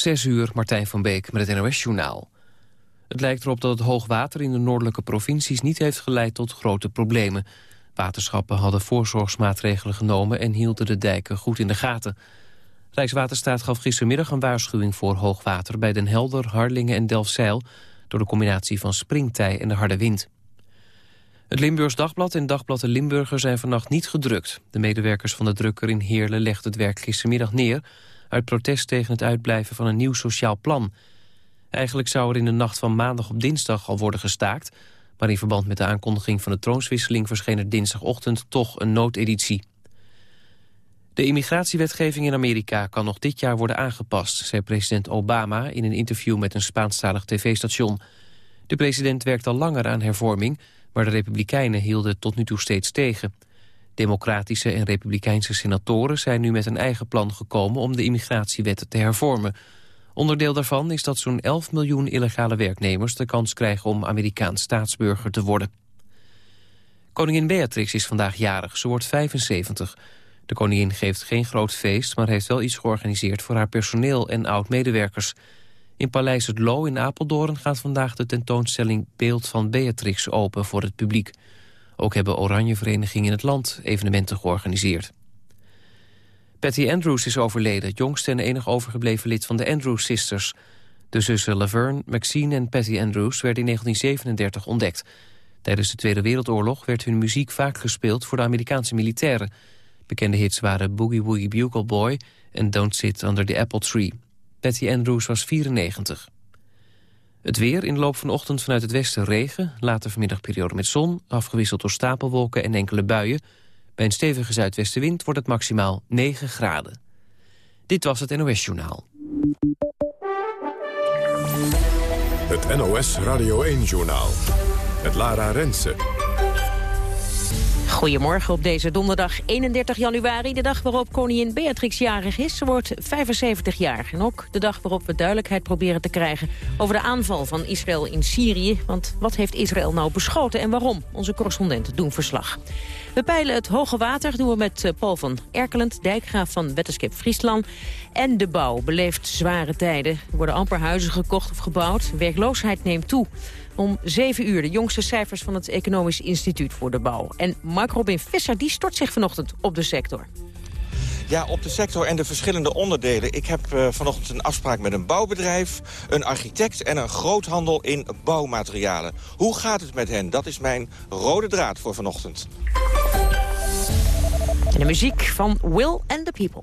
Zes uur, Martijn van Beek met het NOS-journaal. Het lijkt erop dat het hoogwater in de noordelijke provincies niet heeft geleid tot grote problemen. Waterschappen hadden voorzorgsmaatregelen genomen en hielden de dijken goed in de gaten. Rijkswaterstaat gaf gistermiddag een waarschuwing voor hoogwater bij Den Helder, Harlingen en Delfzijl door de combinatie van springtij en de harde wind. Het Limburgs Dagblad en Dagblad de Limburger zijn vannacht niet gedrukt. De medewerkers van de drukker in Heerlen legden het werk gistermiddag neer... uit protest tegen het uitblijven van een nieuw sociaal plan. Eigenlijk zou er in de nacht van maandag op dinsdag al worden gestaakt... maar in verband met de aankondiging van de troonswisseling... verscheen er dinsdagochtend toch een noodeditie. De immigratiewetgeving in Amerika kan nog dit jaar worden aangepast... zei president Obama in een interview met een Spaanstalig tv-station. De president werkt al langer aan hervorming maar de Republikeinen hielden tot nu toe steeds tegen. Democratische en Republikeinse senatoren zijn nu met een eigen plan gekomen om de immigratiewetten te hervormen. Onderdeel daarvan is dat zo'n 11 miljoen illegale werknemers de kans krijgen om Amerikaans staatsburger te worden. Koningin Beatrix is vandaag jarig, ze wordt 75. De koningin geeft geen groot feest, maar heeft wel iets georganiseerd voor haar personeel en oud-medewerkers. In Paleis het Loo in Apeldoorn gaat vandaag de tentoonstelling Beeld van Beatrix open voor het publiek. Ook hebben oranje verenigingen in het land evenementen georganiseerd. Patty Andrews is overleden, het jongste en enig overgebleven lid van de Andrews Sisters. De zussen Laverne, Maxine en Patty Andrews werden in 1937 ontdekt. Tijdens de Tweede Wereldoorlog werd hun muziek vaak gespeeld voor de Amerikaanse militairen. Bekende hits waren Boogie Woogie Bugle Boy en Don't Sit Under the Apple Tree. Patty Andrews was 94. Het weer in de loop van de ochtend vanuit het westen regen. Later vanmiddag periode met zon, afgewisseld door stapelwolken en enkele buien. Bij een stevige zuidwestenwind wordt het maximaal 9 graden. Dit was het NOS Journaal. Het NOS Radio 1 Journaal. Met Lara Rensen. Goedemorgen op deze donderdag 31 januari, de dag waarop koningin Beatrix jarig is. Ze wordt 75 jaar en ook de dag waarop we duidelijkheid proberen te krijgen over de aanval van Israël in Syrië. Want wat heeft Israël nou beschoten en waarom? Onze correspondenten doen verslag. We peilen het hoge water, doen we met eh, Paul van Erkelend, dijkgraaf van Wetenschap Friesland. En de bouw beleeft zware tijden. Er worden amper huizen gekocht of gebouwd. Werkloosheid neemt toe. Om 7 uur de jongste cijfers van het Economisch Instituut voor de Bouw. En Mark Robin Visser die stort zich vanochtend op de sector. Ja, op de sector en de verschillende onderdelen. Ik heb uh, vanochtend een afspraak met een bouwbedrijf, een architect en een groothandel in bouwmaterialen. Hoe gaat het met hen? Dat is mijn rode draad voor vanochtend. En de muziek van Will and the People.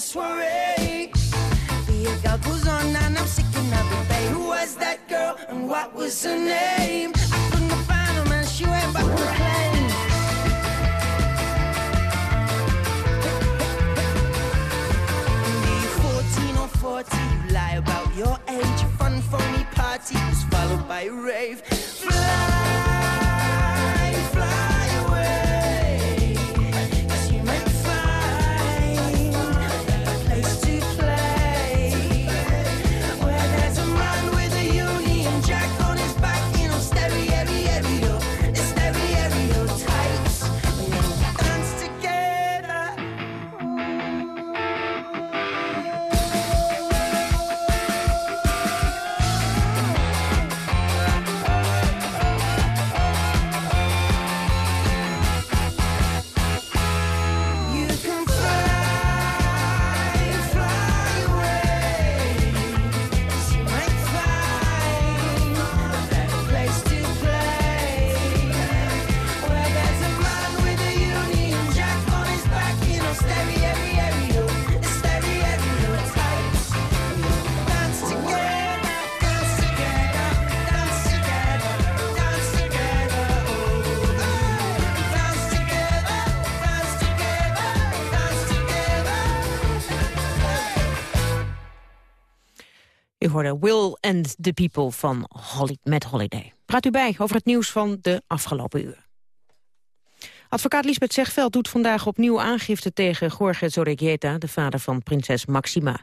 Soiree. The girl goes on and I'm sick of it, babe. Who was that girl and what was her name? I couldn't find her, man. She went back to plane. Be 14 or 40, you lie about your age. Fun, phony party was followed by a rave. Will and the People van Holly, met Holiday. Praat u bij over het nieuws van de afgelopen uur. Advocaat Lisbeth Zegveld doet vandaag opnieuw aangifte tegen Jorge Zorregieta, de vader van prinses Maxima.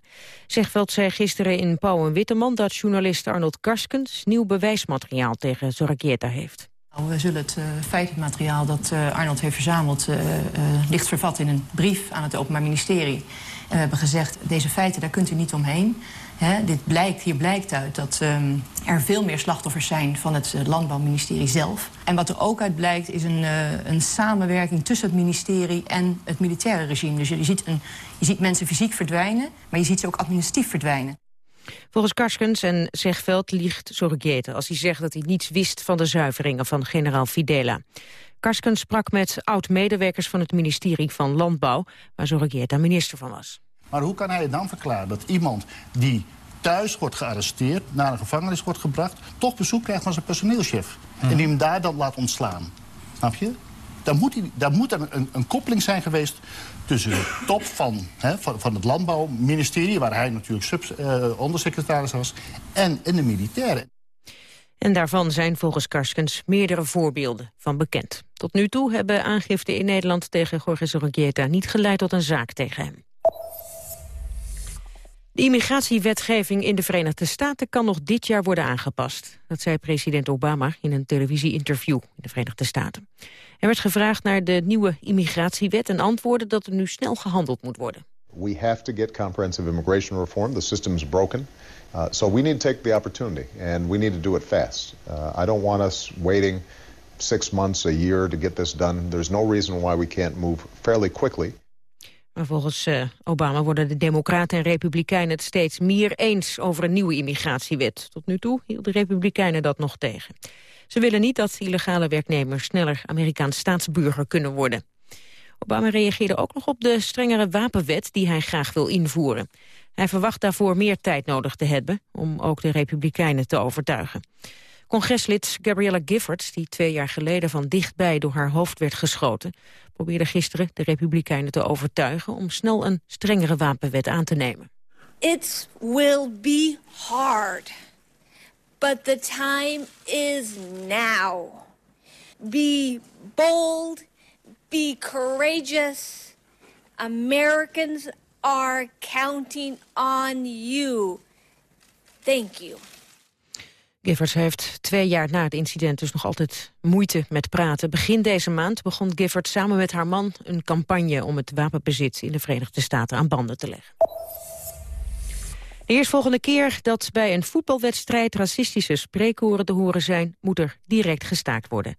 Zegveld zei gisteren in Pauw en Witteman dat journalist Arnold Karskens nieuw bewijsmateriaal tegen Zorregieta heeft. Nou, we zullen het uh, feitenmateriaal dat uh, Arnold heeft verzameld... Uh, licht vervat in een brief aan het Openbaar Ministerie. En we hebben gezegd, deze feiten, daar kunt u niet omheen. Dit blijkt, hier blijkt uit dat um, er veel meer slachtoffers zijn van het uh, Landbouwministerie zelf. En wat er ook uit blijkt is een, uh, een samenwerking tussen het ministerie en het militaire regime. Dus je, je, ziet een, je ziet mensen fysiek verdwijnen, maar je ziet ze ook administratief verdwijnen. Volgens Karskens en Zegveld liegt Sorgete als hij zegt dat hij niets wist van de zuiveringen van generaal Fidela. Karskens sprak met oud-medewerkers van het ministerie van Landbouw, waar Sorgeta minister van was. Maar hoe kan hij dan verklaren dat iemand die thuis wordt gearresteerd... naar een gevangenis wordt gebracht... toch bezoek krijgt van zijn personeelschef. Hmm. En die hem daar dan laat ontslaan. Snap je? Daar moet, hij, daar moet er een, een, koppeling zijn geweest tussen de top van, hè, van, van, het landbouwministerie... waar hij natuurlijk sub, uh, ondersecretaris was, en, en de militairen. En daarvan zijn volgens Karskens meerdere voorbeelden van bekend. Tot nu toe hebben aangiften in Nederland tegen Jorge Sorgieta niet geleid tot een zaak tegen hem. De immigratiewetgeving in de Verenigde Staten kan nog dit jaar worden aangepast. Dat zei president Obama in een televisie-interview in de Verenigde Staten. Er werd gevraagd naar de nieuwe immigratiewet en antwoordde dat er nu snel gehandeld moet worden. We have to get comprehensive immigration reform. The system is broken. Uh, so we need to take the opportunity and we need to do it fast. Uh, I don't want us waiting six months, a year to get this done. There's no reason why we can't move fairly quickly. Maar volgens uh, Obama worden de Democraten en Republikeinen het steeds meer eens over een nieuwe immigratiewet. Tot nu toe hielden de Republikeinen dat nog tegen. Ze willen niet dat illegale werknemers sneller Amerikaans staatsburger kunnen worden. Obama reageerde ook nog op de strengere wapenwet die hij graag wil invoeren. Hij verwacht daarvoor meer tijd nodig te hebben om ook de Republikeinen te overtuigen. Congreslid Gabriella Giffords, die twee jaar geleden van dichtbij door haar hoofd werd geschoten, probeerde gisteren de Republikeinen te overtuigen om snel een strengere wapenwet aan te nemen. It will be hard, but the time is now. Be bold, be courageous. Americans are counting on you. Thank you. Giffords heeft twee jaar na het incident dus nog altijd moeite met praten. Begin deze maand begon Giffords samen met haar man een campagne om het wapenbezit in de Verenigde Staten aan banden te leggen. De eerstvolgende keer dat bij een voetbalwedstrijd racistische spreekhoren te horen zijn, moet er direct gestaakt worden.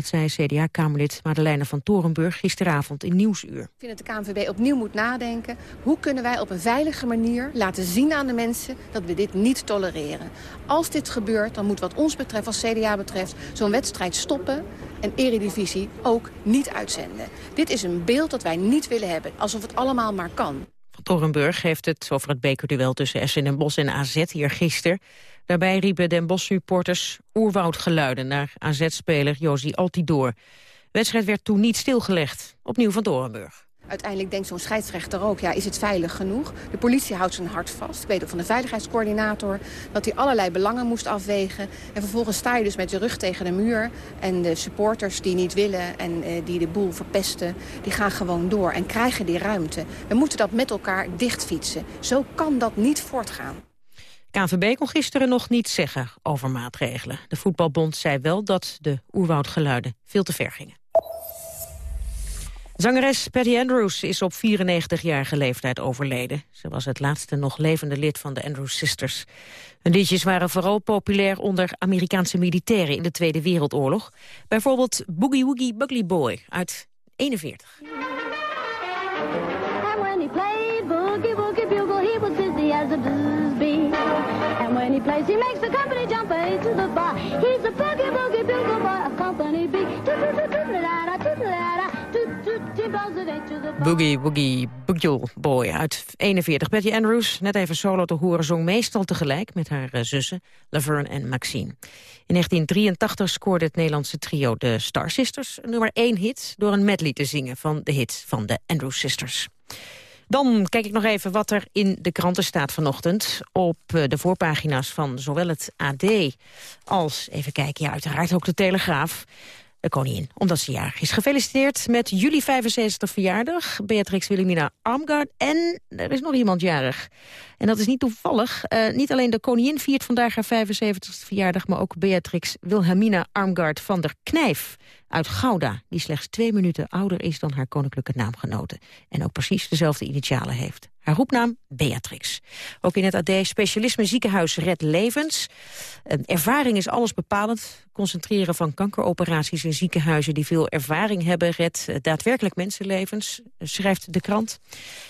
Dat zei CDA-Kamerlid Madeleine van Torenburg gisteravond in Nieuwsuur. Ik vind dat de KNVB opnieuw moet nadenken. Hoe kunnen wij op een veilige manier laten zien aan de mensen dat we dit niet tolereren. Als dit gebeurt, dan moet wat ons betreft, als CDA betreft, zo'n wedstrijd stoppen en eredivisie ook niet uitzenden. Dit is een beeld dat wij niet willen hebben, alsof het allemaal maar kan. Van Torenburg heeft het over het bekerduel tussen SN en Bos en AZ hier gisteren. Daarbij riepen Den Bosch-supporters oerwoudgeluiden naar AZ-speler Josie Altidoor. Wedstrijd werd toen niet stilgelegd. Opnieuw van Dorenburg. Uiteindelijk denkt zo'n scheidsrechter ook, ja, is het veilig genoeg? De politie houdt zijn hart vast. Ik weet ook van de veiligheidscoördinator dat hij allerlei belangen moest afwegen. En vervolgens sta je dus met je rug tegen de muur. En de supporters die niet willen en eh, die de boel verpesten, die gaan gewoon door en krijgen die ruimte. We moeten dat met elkaar dichtfietsen. Zo kan dat niet voortgaan. KNVB kon gisteren nog niets zeggen over maatregelen. De voetbalbond zei wel dat de oerwoudgeluiden veel te ver gingen. Zangeres Patty Andrews is op 94-jarige leeftijd overleden. Ze was het laatste nog levende lid van de Andrews Sisters. Hun liedjes waren vooral populair onder Amerikaanse militairen in de Tweede Wereldoorlog. Bijvoorbeeld Boogie Woogie Bugly Boy uit 41. He makes the company jump A to the bar. He's a Boogie boy of Company. Boogie Bugle Boy uit 41. Betty Andrews, net even solo te horen, zong meestal tegelijk met haar uh, zussen Laverne en Maxine. In 1983 scoorde het Nederlandse trio de Star Sisters nummer 1 hit door een medley te zingen van de hit van de Andrews Sisters. Dan kijk ik nog even wat er in de kranten staat vanochtend. Op eh, de voorpagina's van zowel het AD als, even kijken, ja, uiteraard ook de Telegraaf de koningin, omdat ze jarig is. Gefeliciteerd met juli 65 verjaardag, Beatrix Wilhelmina Armgard. En er is nog iemand jarig. En dat is niet toevallig. Uh, niet alleen de koningin viert vandaag haar 75ste verjaardag... maar ook Beatrix Wilhelmina Armgard van der Knijf uit Gouda... die slechts twee minuten ouder is dan haar koninklijke naamgenoten. En ook precies dezelfde initialen heeft. Haar roepnaam Beatrix. Ook in het AD specialisme ziekenhuis Red Levens. ervaring is alles bepalend. Concentreren van kankeroperaties in ziekenhuizen die veel ervaring hebben... redt daadwerkelijk mensenlevens, schrijft de krant.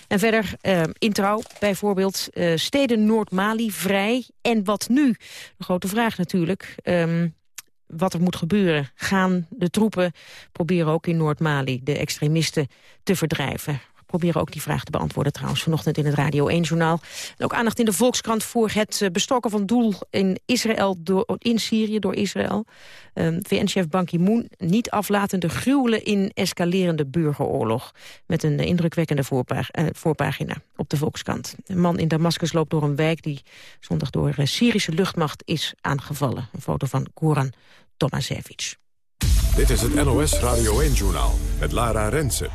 En verder uh, in trouw bijvoorbeeld uh, steden Noord-Mali vrij. En wat nu? De grote vraag natuurlijk. Um, wat er moet gebeuren. Gaan de troepen proberen ook in Noord-Mali de extremisten te verdrijven proberen ook die vraag te beantwoorden trouwens vanochtend in het Radio 1-journaal. Ook aandacht in de Volkskrant voor het eh, bestokken van doel in Israël door, in Syrië door Israël. Um, VN-chef Ban Ki-moon niet aflatende gruwelen in escalerende burgeroorlog. Met een indrukwekkende uh, voorpagina op de Volkskrant. Een man in Damascus loopt door een wijk die zondag door uh, Syrische luchtmacht is aangevallen. Een foto van Goran Tomasevich. Dit is het NOS Radio 1-journaal met Lara Rensen.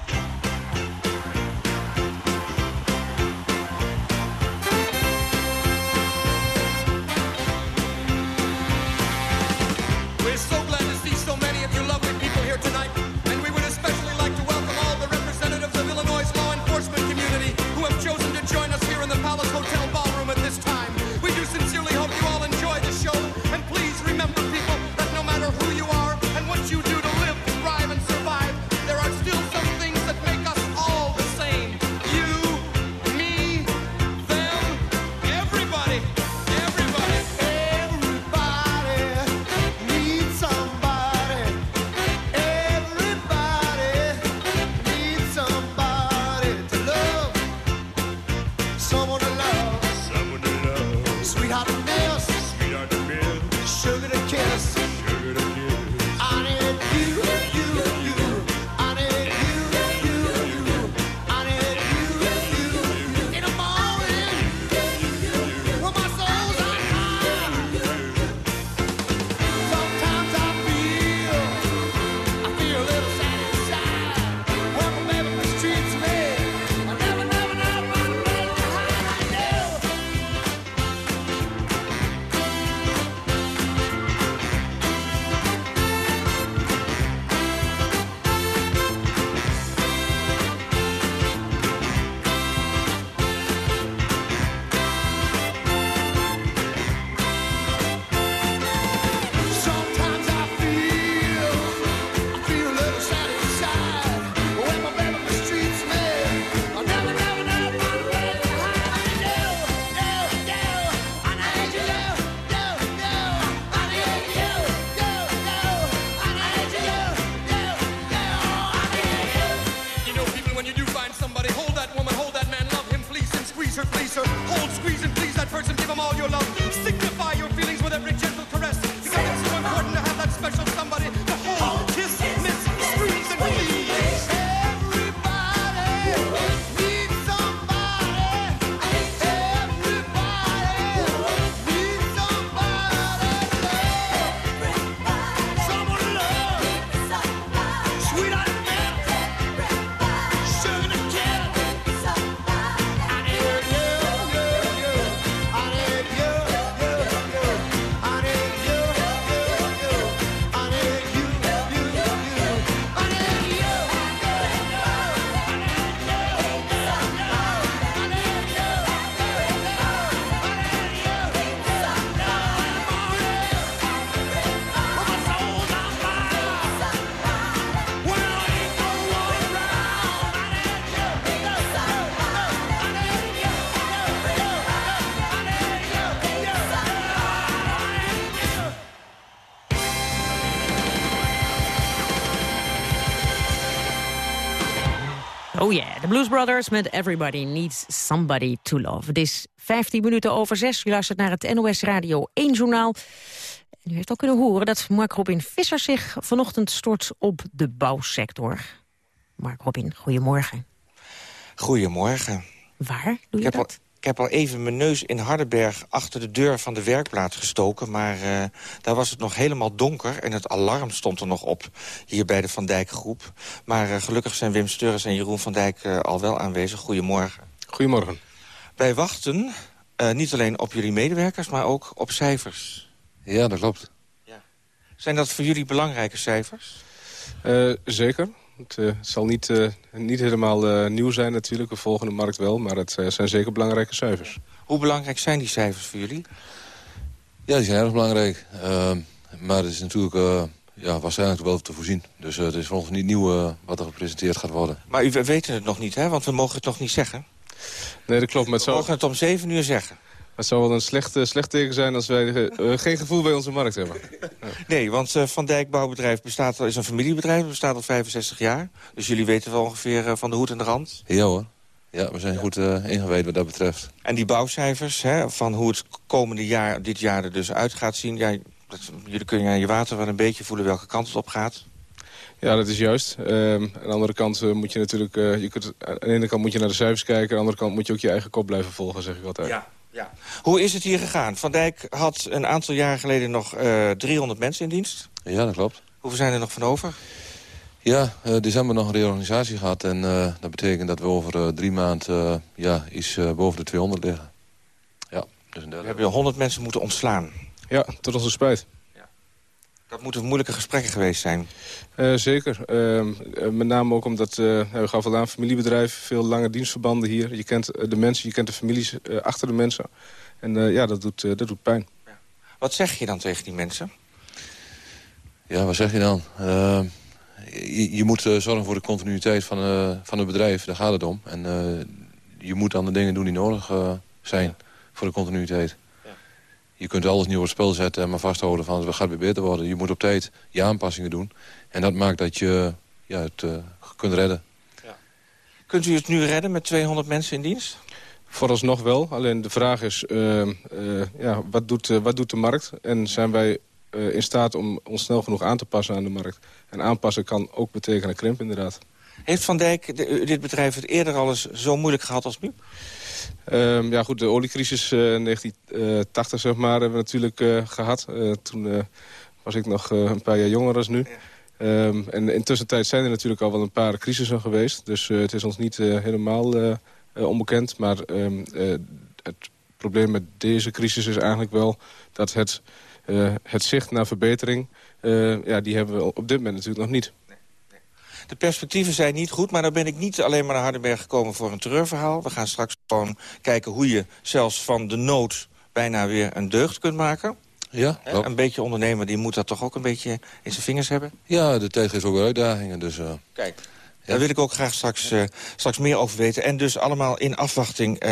De Blues Brothers met Everybody Needs Somebody to Love. Het is 15 minuten over 6. U luistert naar het NOS Radio 1 journaal. En u heeft al kunnen horen dat Mark Robin Visser zich vanochtend stort op de bouwsector. Mark Robin, goedemorgen. Goedemorgen. Waar doe je Ik heb, al, dat? Ik heb al even mijn neus in Hardenberg achter de deur van de werkplaats gestoken. Maar eh, daar was het nog helemaal donker en het alarm stond er nog op. Hier bij de Van Dijk groep. Maar eh, gelukkig zijn Wim Sturres en Jeroen van Dijk eh, al wel aanwezig. Goedemorgen. Goedemorgen. Wij wachten eh, niet alleen op jullie medewerkers, maar ook op cijfers. Ja, dat klopt. Zijn dat voor jullie belangrijke cijfers? Eh, zeker. Het eh, zal niet, eh, niet helemaal eh, nieuw zijn natuurlijk. We volgen de markt wel, maar het zijn zeker belangrijke cijfers. Hoe belangrijk zijn die cijfers voor jullie? Ja, die zijn erg belangrijk. Ehm, maar het is natuurlijk uh, ja, waarschijnlijk wel te voorzien. Dus uh, het is voor ons niet nieuw uh, wat er gepresenteerd gaat worden. Maar u, we weten het nog niet, hè? Want we mogen het nog niet zeggen. Nee, dat klopt. Maar we mogen het om zeven uur zeggen. Het zou wel een slecht, slecht teken zijn als wij uh, geen gevoel bij onze markt hebben. Ja. Nee, want uh, Van Dijk Bouwbedrijf bestaat, is een familiebedrijf. Het bestaat al 65 jaar. Dus jullie weten wel ongeveer uh, van de hoed en de rand. Ja hoor. Ja, we zijn ja. goed ingewijd wat dat betreft. En die bouwcijfers, hè, van hoe het komende jaar, dit jaar er dus uit gaat zien... Ja, dat, jullie kunnen aan je water wel een beetje voelen welke kant het op gaat. Ja, dat is juist. Uh, aan de andere kant uh, moet je natuurlijk... Uh, je kunt, aan de ene kant moet je naar de cijfers kijken... aan de andere kant moet je ook je eigen kop blijven volgen, zeg ik altijd. Ja. Ja. Hoe is het hier gegaan? Van Dijk had een aantal jaar geleden nog uh, 300 mensen in dienst. Ja, dat klopt. Hoeveel zijn er nog van over? Ja, uh, december nog een reorganisatie gehad. En uh, dat betekent dat we over uh, drie maanden ja, iets boven de 200 liggen. Ja, dus een derde. We hebben 100 mensen moeten ontslaan. Ja, tot onze spijt. Dat moeten moeilijke gesprekken geweest zijn. zeker. Ehm, met name ook omdat, we gaan vandaan familiebedrijf, veel lange dienstverbanden hier. Je kent de mensen, je kent de families achter de mensen. En ja, dat doet, dat doet pijn. Ja. Wat zeg je dan tegen die mensen? Ja, wat zeg je dan? Uh, je, je, moet uh, zorgen voor de continuïteit van, uh, van het bedrijf. Daar gaat het om. En je moet dan de dingen doen die nodig zijn ja. voor de continuïteit. Ja. Je kunt alles nieuw op het spel zetten en maar vasthouden van het gaat weer beter worden. Je moet op tijd je aanpassingen doen. En dat maakt dat je ja, het kunt redden. Kunt u het nu redden met 200 mensen in dienst? Vooralsnog wel. Alleen de vraag is, ja, wat, doet, wat doet de markt? En zijn wij uh, in staat om ons snel genoeg aan te passen aan de markt. En aanpassen kan ook betekenen krimp inderdaad. Heeft Van Dijk de, dit bedrijf het eerder al eens zo moeilijk gehad als nu? Um, ja goed, de oliecrisis uh, in 1980 zeg maar, hebben we natuurlijk uh, gehad. toen was ik nog een paar jaar jonger dan nu. Um, en intussen tijd zijn er natuurlijk al wel een paar crisissen geweest. Dus het is ons niet helemaal onbekend. Maar um, het probleem met deze crisis is eigenlijk wel dat het... Uh, het zicht naar verbetering, uh, ja, die hebben we op dit moment natuurlijk nog niet. De perspectieven zijn niet goed, maar dan ben ik niet alleen maar naar Hardenberg gekomen voor een terreurverhaal. We gaan straks gewoon kijken hoe je zelfs van de nood bijna weer een deugd kunt maken. Ja, He, een beetje ondernemer, die moet dat toch ook een beetje in zijn vingers hebben? Ja, de tijd geeft ook wel uitdagingen. Dus, uh... Kijk, ja. daar wil ik ook graag straks, straks meer over weten. En dus allemaal in afwachting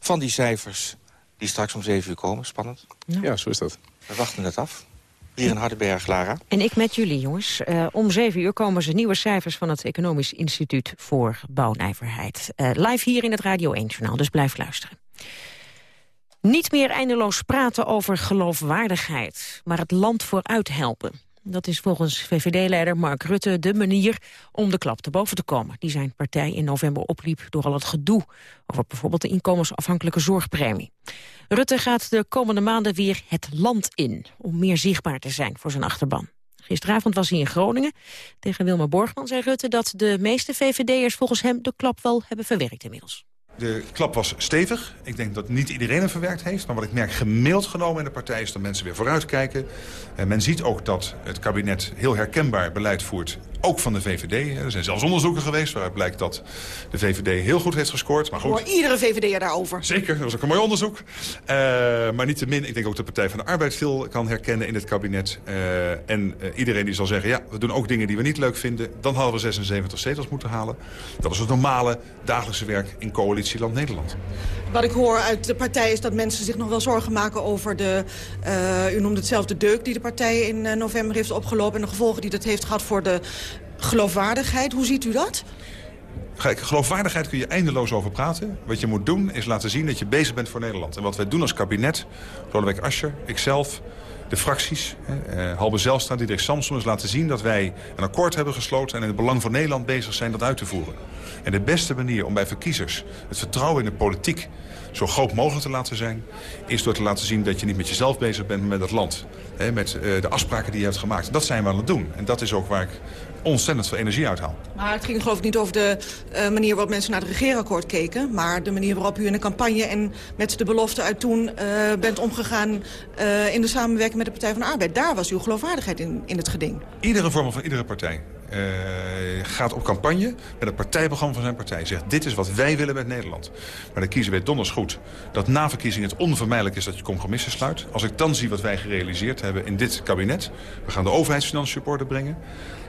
van die cijfers die straks om 7 uur komen. Spannend. Ja, ja zo is dat. We wachten het af. Hier in Hardenberg, Lara. En ik met jullie, jongens. Uh, om zeven uur komen ze nieuwe cijfers van het Economisch Instituut voor Bouwnijverheid. Uh, live hier in het Radio 1-journaal, dus blijf luisteren. Niet meer eindeloos praten over geloofwaardigheid, maar het land vooruit helpen. Dat is volgens VVD-leider Mark Rutte de manier om de klap te boven te komen... die zijn partij in november opliep door al het gedoe... over bijvoorbeeld de inkomensafhankelijke zorgpremie. Rutte gaat de komende maanden weer het land in... om meer zichtbaar te zijn voor zijn achterban. Gisteravond was hij in Groningen. Tegen Wilma Borgman zei Rutte dat de meeste VVD'ers volgens hem... de klap wel hebben verwerkt inmiddels. De klap was stevig. Ik denk dat niet iedereen hem verwerkt heeft. Maar wat ik merk gemiddeld genomen in de partij is dat mensen weer vooruitkijken. En men ziet ook dat het kabinet heel herkenbaar beleid voert. Ook van de VVD. Er zijn zelfs onderzoeken geweest waaruit blijkt dat de VVD heel goed heeft gescoord. Maar goed. Hoor iedere VVD'er daarover. Zeker, dat was ook een mooi onderzoek. Uh, maar niet te min, ik denk ook de Partij van de Arbeid veel kan herkennen in het kabinet. Uh, en uh, iedereen die zal zeggen, ja, we doen ook dingen die we niet leuk vinden. Dan hadden we 76 zetels moeten halen. Dat is het normale dagelijkse werk in coalitieland Nederland. Wat ik hoor uit de partij is dat mensen zich nog wel zorgen maken over de... u noemde het zelf de deuk die de partij in november heeft opgelopen... en de gevolgen die dat heeft gehad voor de geloofwaardigheid. Hoe ziet u dat? Kijk, geloofwaardigheid kun je eindeloos over praten. Wat je moet doen is laten zien dat je bezig bent voor Nederland. En wat wij doen als kabinet, Lodewijk Asscher, ikzelf, de fracties... Eh, Halbe Zijlstra, Diederik Samson, is laten zien dat wij een akkoord hebben gesloten... en in het belang van Nederland bezig zijn dat uit te voeren. En de beste manier om bij verkiezers het vertrouwen in de politiek zo groot mogelijk te laten zijn... is door te laten zien dat je niet met jezelf bezig bent, maar met het land. Met eh, de afspraken die je hebt gemaakt. Dat zijn we aan het doen. En dat is ook waar ik ontzettend veel energie uithaal. Maar het ging geloof ik niet over de uh, manier waarop mensen naar het regeerakkoord keken... maar de manier waarop u in de campagne en met de belofte uit toen uh, bent omgegaan... In de samenwerking met de Partij van de Arbeid. Daar was uw geloofwaardigheid in, in het geding. Iedere vorm van iedere partij uh, gaat op campagne met het partijprogramma van zijn partij. Zegt, dit is wat wij willen met Nederland. Maar dan kiezen wij donders goed dat na verkiezingen het onvermijdelijk is dat je compromissen sluit. Als ik dan zie wat wij gerealiseerd hebben in dit kabinet. We gaan de overheidsfinanciën op brengen.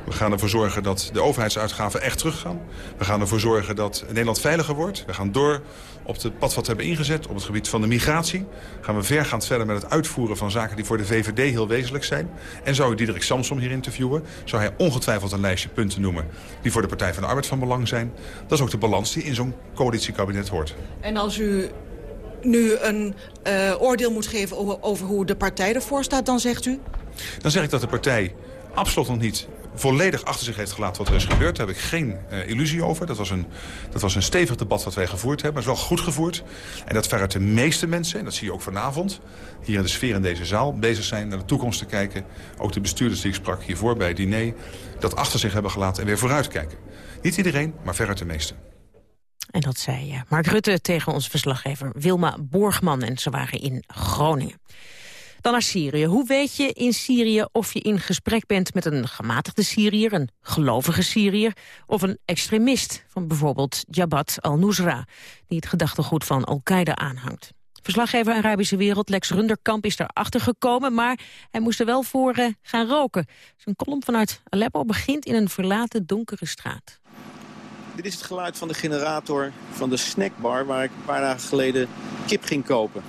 We gaan ervoor zorgen dat de overheidsuitgaven echt teruggaan. We gaan ervoor zorgen dat Nederland veiliger wordt. We gaan door op het pad wat we hebben ingezet op het gebied van de migratie. Gaan we vergaand verder met het uitvoeren van zaken die voor de VVD heel wezenlijk zijn. En zou ik Diederik Samsom hier interviewen, zou hij ongetwijfeld een lijstje punten noemen die voor de Partij van de Arbeid van belang zijn. Dat is ook de balans die in zo'n coalitiekabinet hoort. En als u nu een uh, oordeel moet geven over, over hoe de partij ervoor staat, dan zegt u? Dan zeg ik dat de partij absoluut nog niet volledig achter zich heeft gelaten wat er is gebeurd. Daar heb ik geen uh, illusie over. Dat was, een, dat was een stevig debat wat wij gevoerd hebben. Maar het is wel goed gevoerd. En dat veruit de meeste mensen, en dat zie je ook vanavond... hier in de sfeer in deze zaal, bezig zijn naar de toekomst te kijken. Ook de bestuurders die ik sprak hiervoor bij het diner... dat achter zich hebben gelaten en weer vooruit kijken. Niet iedereen, maar veruit de meeste. En dat zei Mark Rutte tegen onze verslaggever Wilma Borgman. En ze waren in Groningen. Dan naar Syrië. Hoe weet je in Syrië of je in gesprek bent met een gematigde Syriër, een gelovige Syriër of een extremist van bijvoorbeeld Jabhat al-Nusra, die het gedachtegoed van Al-Qaeda aanhangt? Verslaggever Arabische Wereld Lex Runderkamp is erachter gekomen, maar hij moest er wel voor uh, gaan roken. Zijn column vanuit Aleppo begint in een verlaten donkere straat. Dit is het geluid van de generator van de snackbar waar ik een paar dagen geleden kip ging kopen.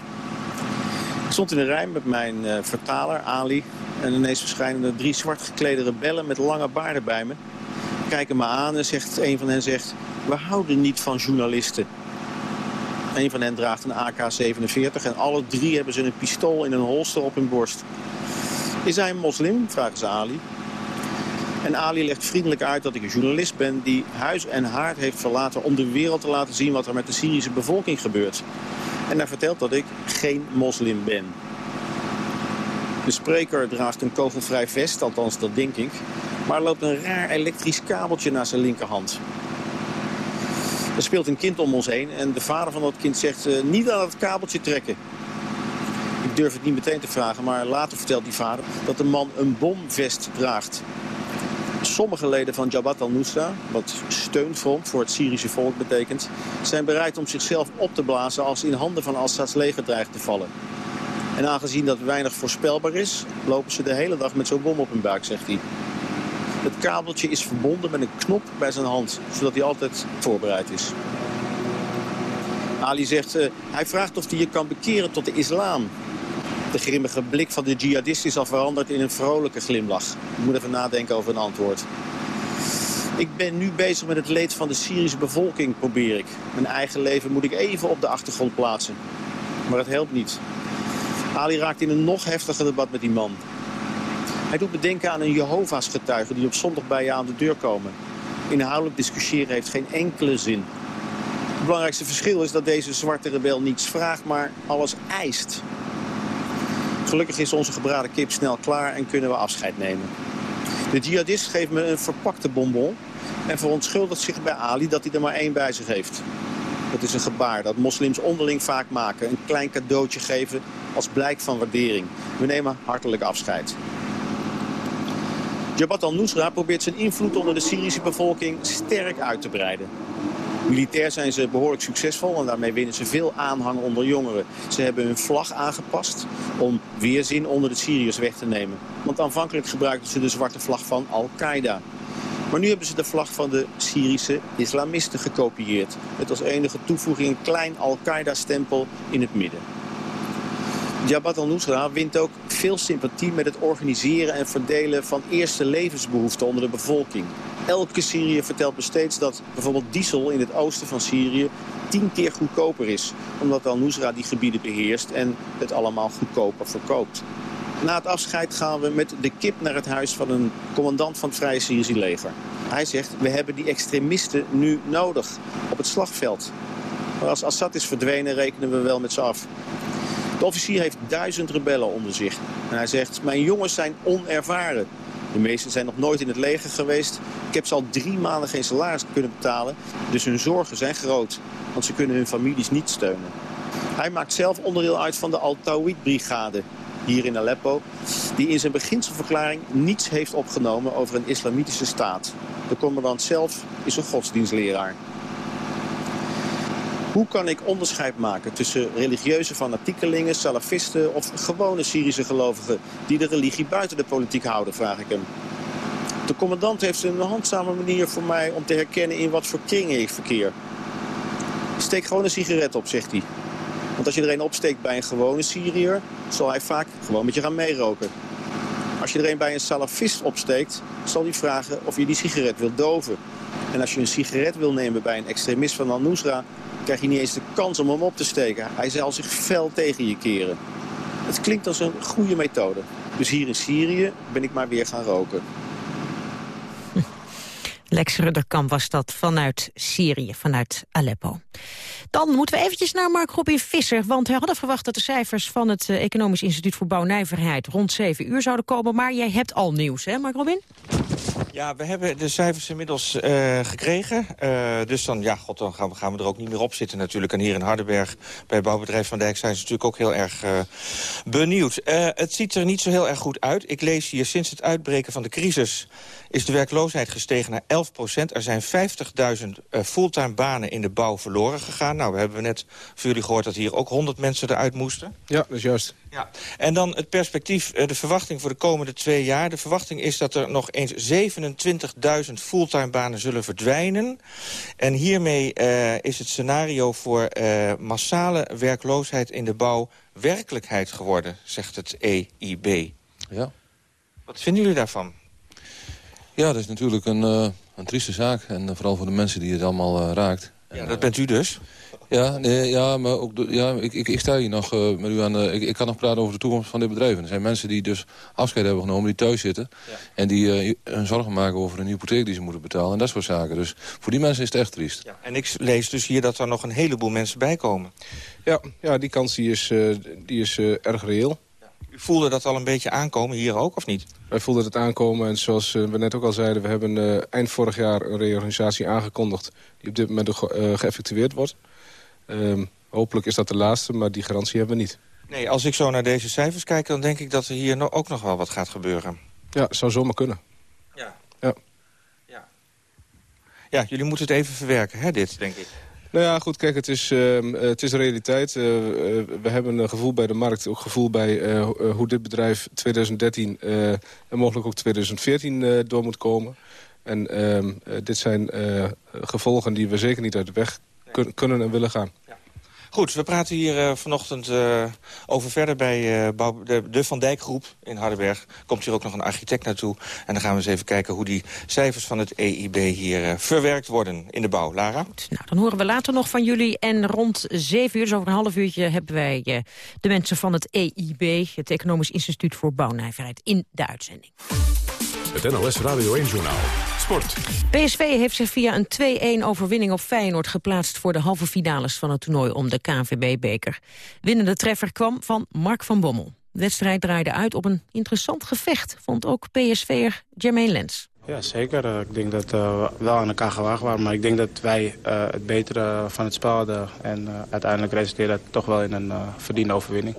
Ik stond in een rij met mijn uh, vertaler, Ali. En ineens verschijnen er drie zwart geklede rebellen met lange baarden bij me. Kijken me aan en zegt, een van hen zegt... we houden niet van journalisten. Een van hen draagt een AK-47 en alle drie hebben ze een pistool in een holster op hun borst. Is hij een moslim? vragen ze Ali. En Ali legt vriendelijk uit dat ik een journalist ben die huis en haard heeft verlaten om de wereld te laten zien wat er met de Syrische bevolking gebeurt. En hij vertelt dat ik geen moslim ben. De spreker draagt een kogelvrij vest, althans dat denk ik. Maar loopt een raar elektrisch kabeltje naar zijn linkerhand. Er speelt een kind om ons heen en de vader van dat kind zegt uh, niet aan het kabeltje trekken. Ik durf het niet meteen te vragen, maar later vertelt die vader dat de man een bomvest draagt. Sommige leden van Jabhat al-Nusra, wat steunfront voor het Syrische volk betekent... zijn bereid om zichzelf op te blazen als in handen van Assads leger dreigt te vallen. En aangezien dat weinig voorspelbaar is, lopen ze de hele dag met zo'n bom op hun buik, zegt hij. Het kabeltje is verbonden met een knop bij zijn hand, zodat hij altijd voorbereid is. Ali zegt, uh, hij vraagt of hij je kan bekeren tot de islam. De grimmige blik van de jihadist is al veranderd in een vrolijke glimlach. Ik moet even nadenken over een antwoord. Ik ben nu bezig met het leed van de Syrische bevolking, probeer ik. Mijn eigen leven moet ik even op de achtergrond plaatsen. Maar het helpt niet. Ali raakt in een nog heftiger debat met die man. Hij doet me denken aan een Jehovah's getuige die op zondag bij je aan de deur komen. Inhoudelijk discussiëren heeft geen enkele zin. Het belangrijkste verschil is dat deze zwarte rebel niets vraagt, maar alles eist. Gelukkig is onze gebraden kip snel klaar en kunnen we afscheid nemen. De jihadist geeft me een verpakte bonbon en verontschuldigt zich bij Ali dat hij er maar één bij zich heeft. Dat is een gebaar dat moslims onderling vaak maken. Een klein cadeautje geven als blijk van waardering. We nemen hartelijk afscheid. Jabhat al-Nusra probeert zijn invloed onder de Syrische bevolking sterk uit te breiden. Militair zijn ze behoorlijk succesvol en daarmee winnen ze veel aanhang onder jongeren. Ze hebben hun vlag aangepast om weerzin onder de Syriërs weg te nemen. Want aanvankelijk gebruikten ze de zwarte vlag van Al-Qaeda. Maar nu hebben ze de vlag van de Syrische islamisten gekopieerd. Met als enige toevoeging een klein Al-Qaeda-stempel in het midden. Jabhat al-Nusra wint ook veel sympathie met het organiseren en verdelen van eerste levensbehoeften onder de bevolking. Elke Syriër vertelt me steeds dat bijvoorbeeld diesel in het oosten van Syrië tien keer goedkoper is. Omdat al-Nusra die gebieden beheerst en het allemaal goedkoper verkoopt. Na het afscheid gaan we met de kip naar het huis van een commandant van het Vrije Syrische leger. Hij zegt, we hebben die extremisten nu nodig op het slagveld. Maar als Assad is verdwenen, rekenen we wel met ze af. De officier heeft duizend rebellen onder zich. En hij zegt, mijn jongens zijn onervaren. De meesten zijn nog nooit in het leger geweest. Ik heb ze al drie maanden geen salaris kunnen betalen. Dus hun zorgen zijn groot, want ze kunnen hun families niet steunen. Hij maakt zelf onderdeel uit van de Al-Tawid-brigade hier in Aleppo... die in zijn beginselverklaring niets heeft opgenomen over een islamitische staat. De commandant zelf is een godsdienstleraar. Hoe kan ik onderscheid maken tussen religieuze fanatiekelingen, salafisten of gewone Syrische gelovigen die de religie buiten de politiek houden, vraag ik hem. De commandant heeft een handzame manier voor mij om te herkennen in wat voor kringen ik verkeer. Steek gewoon een sigaret op, zegt hij. Want als je er opsteekt bij een gewone Syriër, zal hij vaak gewoon met je gaan meeroken. Als je er een bij een salafist opsteekt, zal hij vragen of je die sigaret wil doven. En als je een sigaret wil nemen bij een extremist van Al-Nusra, krijg je niet eens de kans om hem op te steken. Hij zal zich fel tegen je keren. Het klinkt als een goede methode. Dus hier in Syrië ben ik maar weer gaan roken. Lex Rudderkamp was dat vanuit Syrië, vanuit Aleppo. Dan moeten we eventjes naar Mark Robin Visser... want we hadden verwacht dat de cijfers van het eh, Economisch Instituut voor Bouwnijverheid... rond 7 uur zouden komen, maar jij hebt al nieuws, hè Mark Robin? Ja, we hebben de cijfers inmiddels uh, gekregen. Uh, dus dan, ja, god, dan gaan we, gaan we er ook niet meer op zitten natuurlijk. En hier in Hardenberg, bij bouwbedrijf Van Dijk... zijn ze natuurlijk ook heel erg uh, benieuwd. het ziet er niet zo heel erg goed uit. Ik lees hier, sinds het uitbreken van de crisis... is de werkloosheid gestegen naar 11 procent. Er zijn 50.000 fulltime banen in de bouw verloren gegaan. Nou, we hebben net voor jullie gehoord dat hier ook 100 mensen eruit moesten. Ja, dat is juist. Ja. En dan het perspectief, de verwachting voor de komende twee jaar. De verwachting is dat er nog eens 27.000 fulltime banen zullen verdwijnen. En hiermee uh, is het scenario voor uh, massale werkloosheid in de bouw werkelijkheid geworden, zegt het EIB. Ja. Wat vinden jullie daarvan? Ja, dat is natuurlijk een, uh, een trieste zaak. En vooral voor de mensen die het allemaal raakt. Ja, dat bent u dus? Ja, nee, ja maar ook de, ja, ik, ik, ik sta hier nog uh, met u aan. Uh, ik, ik kan nog praten over de toekomst van dit bedrijf. En er zijn mensen die dus afscheid hebben genomen, die thuis zitten. Ja. En die uh, hun zorgen maken over een hypotheek die ze moeten betalen. En dat soort zaken. Dus voor die mensen is het echt triest. Ja, en ik lees dus hier dat er nog een heleboel mensen bij komen. Ja, ja die kans die is, die is erg reëel. U voelde dat al een beetje aankomen hier ook, of niet? Wij voelden het aankomen en zoals we net ook al zeiden... we hebben uh, eind vorig jaar een reorganisatie aangekondigd... die op dit moment uh, geëffectueerd wordt. Um, hopelijk is dat de laatste, maar die garantie hebben we niet. Nee, als ik zo naar deze cijfers kijk... dan denk ik dat er hier ook nog wel wat gaat gebeuren. Ja, zou zomaar kunnen. Ja. Ja, ja. ja jullie moeten het even verwerken, hè, dit, denk ik. Nou ja, goed, kijk, het is, uh, het is realiteit. Uh, we hebben een gevoel bij de markt, ook gevoel bij hoe dit bedrijf 2013 en mogelijk ook 2014 door moet komen. En ehm, dit zijn gevolgen die we zeker niet uit de weg kun, kunnen en willen gaan. Goed, we praten hier uh, vanochtend uh, over verder bij uh, de, de Van Dijk Groep in Hardenberg. Komt hier ook nog een architect naartoe. En dan gaan we eens even kijken hoe die cijfers van het EIB hier verwerkt worden in de bouw. Lara? Goed, nou, dan horen we later nog van jullie. En rond zeven uur, dus over een half uurtje, hebben wij de mensen van het EIB... het Economisch Instituut voor Bouwnijverheid, in de uitzending. Het NOS Radio 1-journaal. Sport. PSV heeft zich via een 2-1 overwinning op Feyenoord geplaatst... voor de halve finales van het toernooi om de KNVB-beker. Winnende treffer kwam van Mark van Bommel. De wedstrijd draaide uit op een interessant gevecht... vond ook PSV'er Jermaine Lens. Ja, zeker. Ik denk dat uh, we wel aan elkaar gewaagd waren. Maar ik denk dat wij uh, het betere van het spel hadden. En uh, uiteindelijk resulteerde het toch wel in een verdiende overwinning.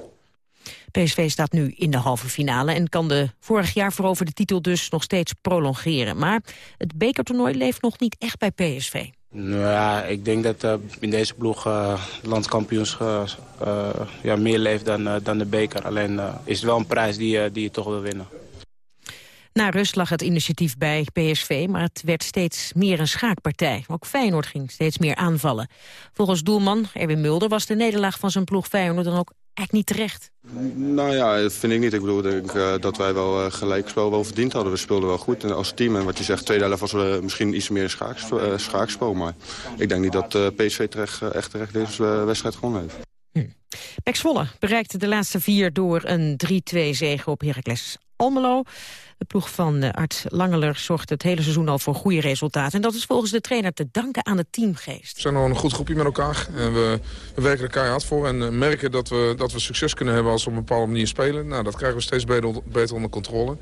PSV staat nu in de halve finale en kan de vorig jaar veroverde titel dus nog steeds prolongeren. Maar het bekertoernooi leeft nog niet echt bij PSV. Nou ja, ik denk dat uh, in deze ploeg uh, landskampioens uh, ja, meer leeft dan, dan de beker. Alleen is het wel een prijs die, die je toch wil winnen. Na rust lag het initiatief bij PSV, maar het werd steeds meer een schaakpartij. Ook Feyenoord ging steeds meer aanvallen. Volgens doelman Erwin Mulder was de nederlaag van zijn ploeg Feyenoord dan ook eigenlijk niet terecht. Nou ja, dat vind ik niet. Ik bedoel ik denk, uh, dat wij wel uh, gelijk spel wel verdiend hadden. We speelden wel goed en als team. En wat je zegt, tweede helft was we misschien iets meer schaakspel. Uh, schaakspel maar ik denk niet dat PSV terecht, echt terecht deze wedstrijd gewonnen heeft. Hm. Pek Zwolle bereikte de laatste vier door een 3-2 zege op Heracles Almelo. De ploeg van uh, Art Langeler zorgt het hele seizoen al voor goede resultaten. En dat is volgens de trainer te danken aan de teamgeest. We zijn nog een goed groepje met elkaar. En we, we werken er keihard voor en uh, merken dat we, dat we succes kunnen hebben als we op een bepaalde manier spelen. Nou, dat krijgen we steeds beter, beter onder controle.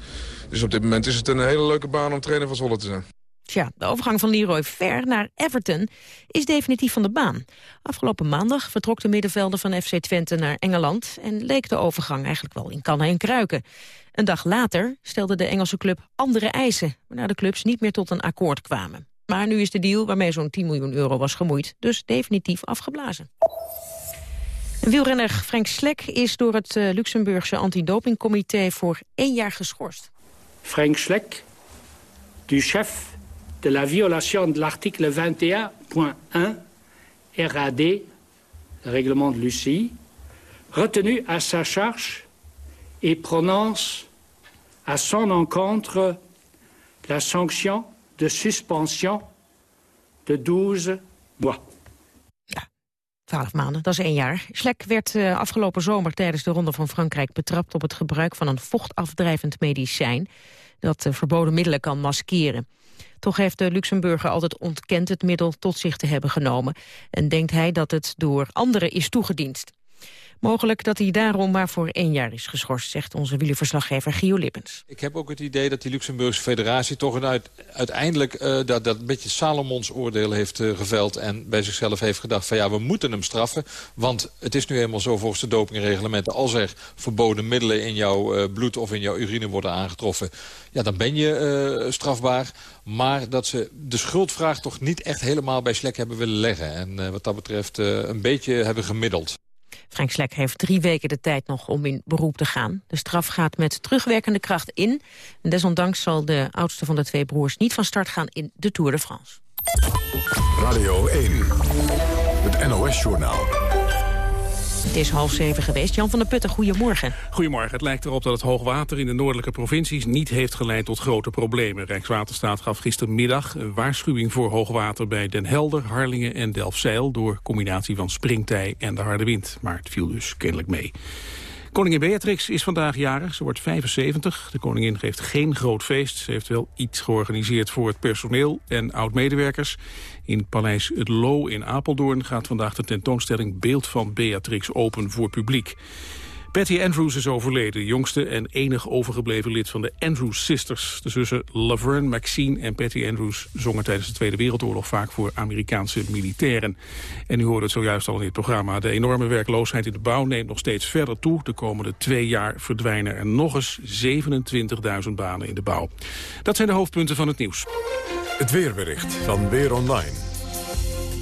Dus op dit moment is het een hele leuke baan om trainer van Zwolle te zijn. Tja, de overgang van Leroy Ver naar Everton is definitief van de baan. Afgelopen maandag vertrok de middenvelder van FC Twente naar Engeland... en leek de overgang eigenlijk wel in kannen en kruiken. Een dag later stelde de Engelse club andere eisen... waarna de clubs niet meer tot een akkoord kwamen. Maar nu is de deal, waarmee zo'n 10 miljoen euro was gemoeid... dus definitief afgeblazen. Wielrenner Frank Slek is door het uh, Luxemburgse antidopingcomité... voor één jaar geschorst. Frank Slek, du chef de la violation de l'article 21.1 RAD, le règlement de l'UCI, retenu à sa charge et prononce à son encontre la sanction de suspension de 12 mois. Ja, 12 maanden, dat is één jaar. Schlek werd uh, afgelopen zomer tijdens de Ronde van Frankrijk betrapt op het gebruik van een vochtafdrijvend medicijn dat uh, verboden middelen kan maskeren. Toch heeft de Luxemburger altijd ontkend het middel tot zich te hebben genomen. En denkt hij dat het door anderen is toegediend. Mogelijk dat hij daarom maar voor één jaar is geschorst, zegt onze wielerverslaggever Gio Lippens. Ik heb ook het idee dat die Luxemburgse federatie toch een uit, uiteindelijk uh, dat, dat beetje Salomons oordeel heeft uh, geveld en bij zichzelf heeft gedacht van ja, we moeten hem straffen. Want het is nu eenmaal zo volgens de dopingreglementen, als er verboden middelen in jouw uh, bloed of in jouw urine worden aangetroffen, ja, dan ben je strafbaar. Maar dat ze de schuldvraag toch niet echt helemaal bij Slek hebben willen leggen. En wat dat betreft een beetje hebben gemiddeld. Frank Slek heeft drie weken de tijd nog om in beroep te gaan. De straf gaat met terugwerkende kracht in. En desondanks zal de oudste van de twee broers niet van start gaan in de Tour de France. Radio 1, het NOS-journaal. Het is half zeven geweest. Jan van der Putten, goedemorgen. Goedemorgen. Het lijkt erop dat het hoogwater in de noordelijke provincies niet heeft geleid tot grote problemen. Rijkswaterstaat gaf gistermiddag een waarschuwing voor hoogwater bij Den Helder, Harlingen en Delfzijl door combinatie van springtij en de harde wind. Maar het viel dus kennelijk mee. Koningin Beatrix is vandaag jarig. Ze wordt 75. De koningin geeft geen groot feest. Ze heeft wel iets georganiseerd voor het personeel en oud-medewerkers. In Paleis Het Loo in Apeldoorn gaat vandaag de tentoonstelling Beeld van Beatrix open voor publiek. Patty Andrews is overleden, jongste en enig overgebleven lid van de Andrews Sisters. De zussen Laverne, Maxine en Patty Andrews zongen tijdens de Tweede Wereldoorlog vaak voor Amerikaanse militairen. En u hoorde het zojuist al in dit programma. De enorme werkloosheid in de bouw neemt nog steeds verder toe. De komende twee jaar verdwijnen er nog eens 27.000 banen in de bouw. Dat zijn de hoofdpunten van het nieuws. Het weerbericht van Weer Online.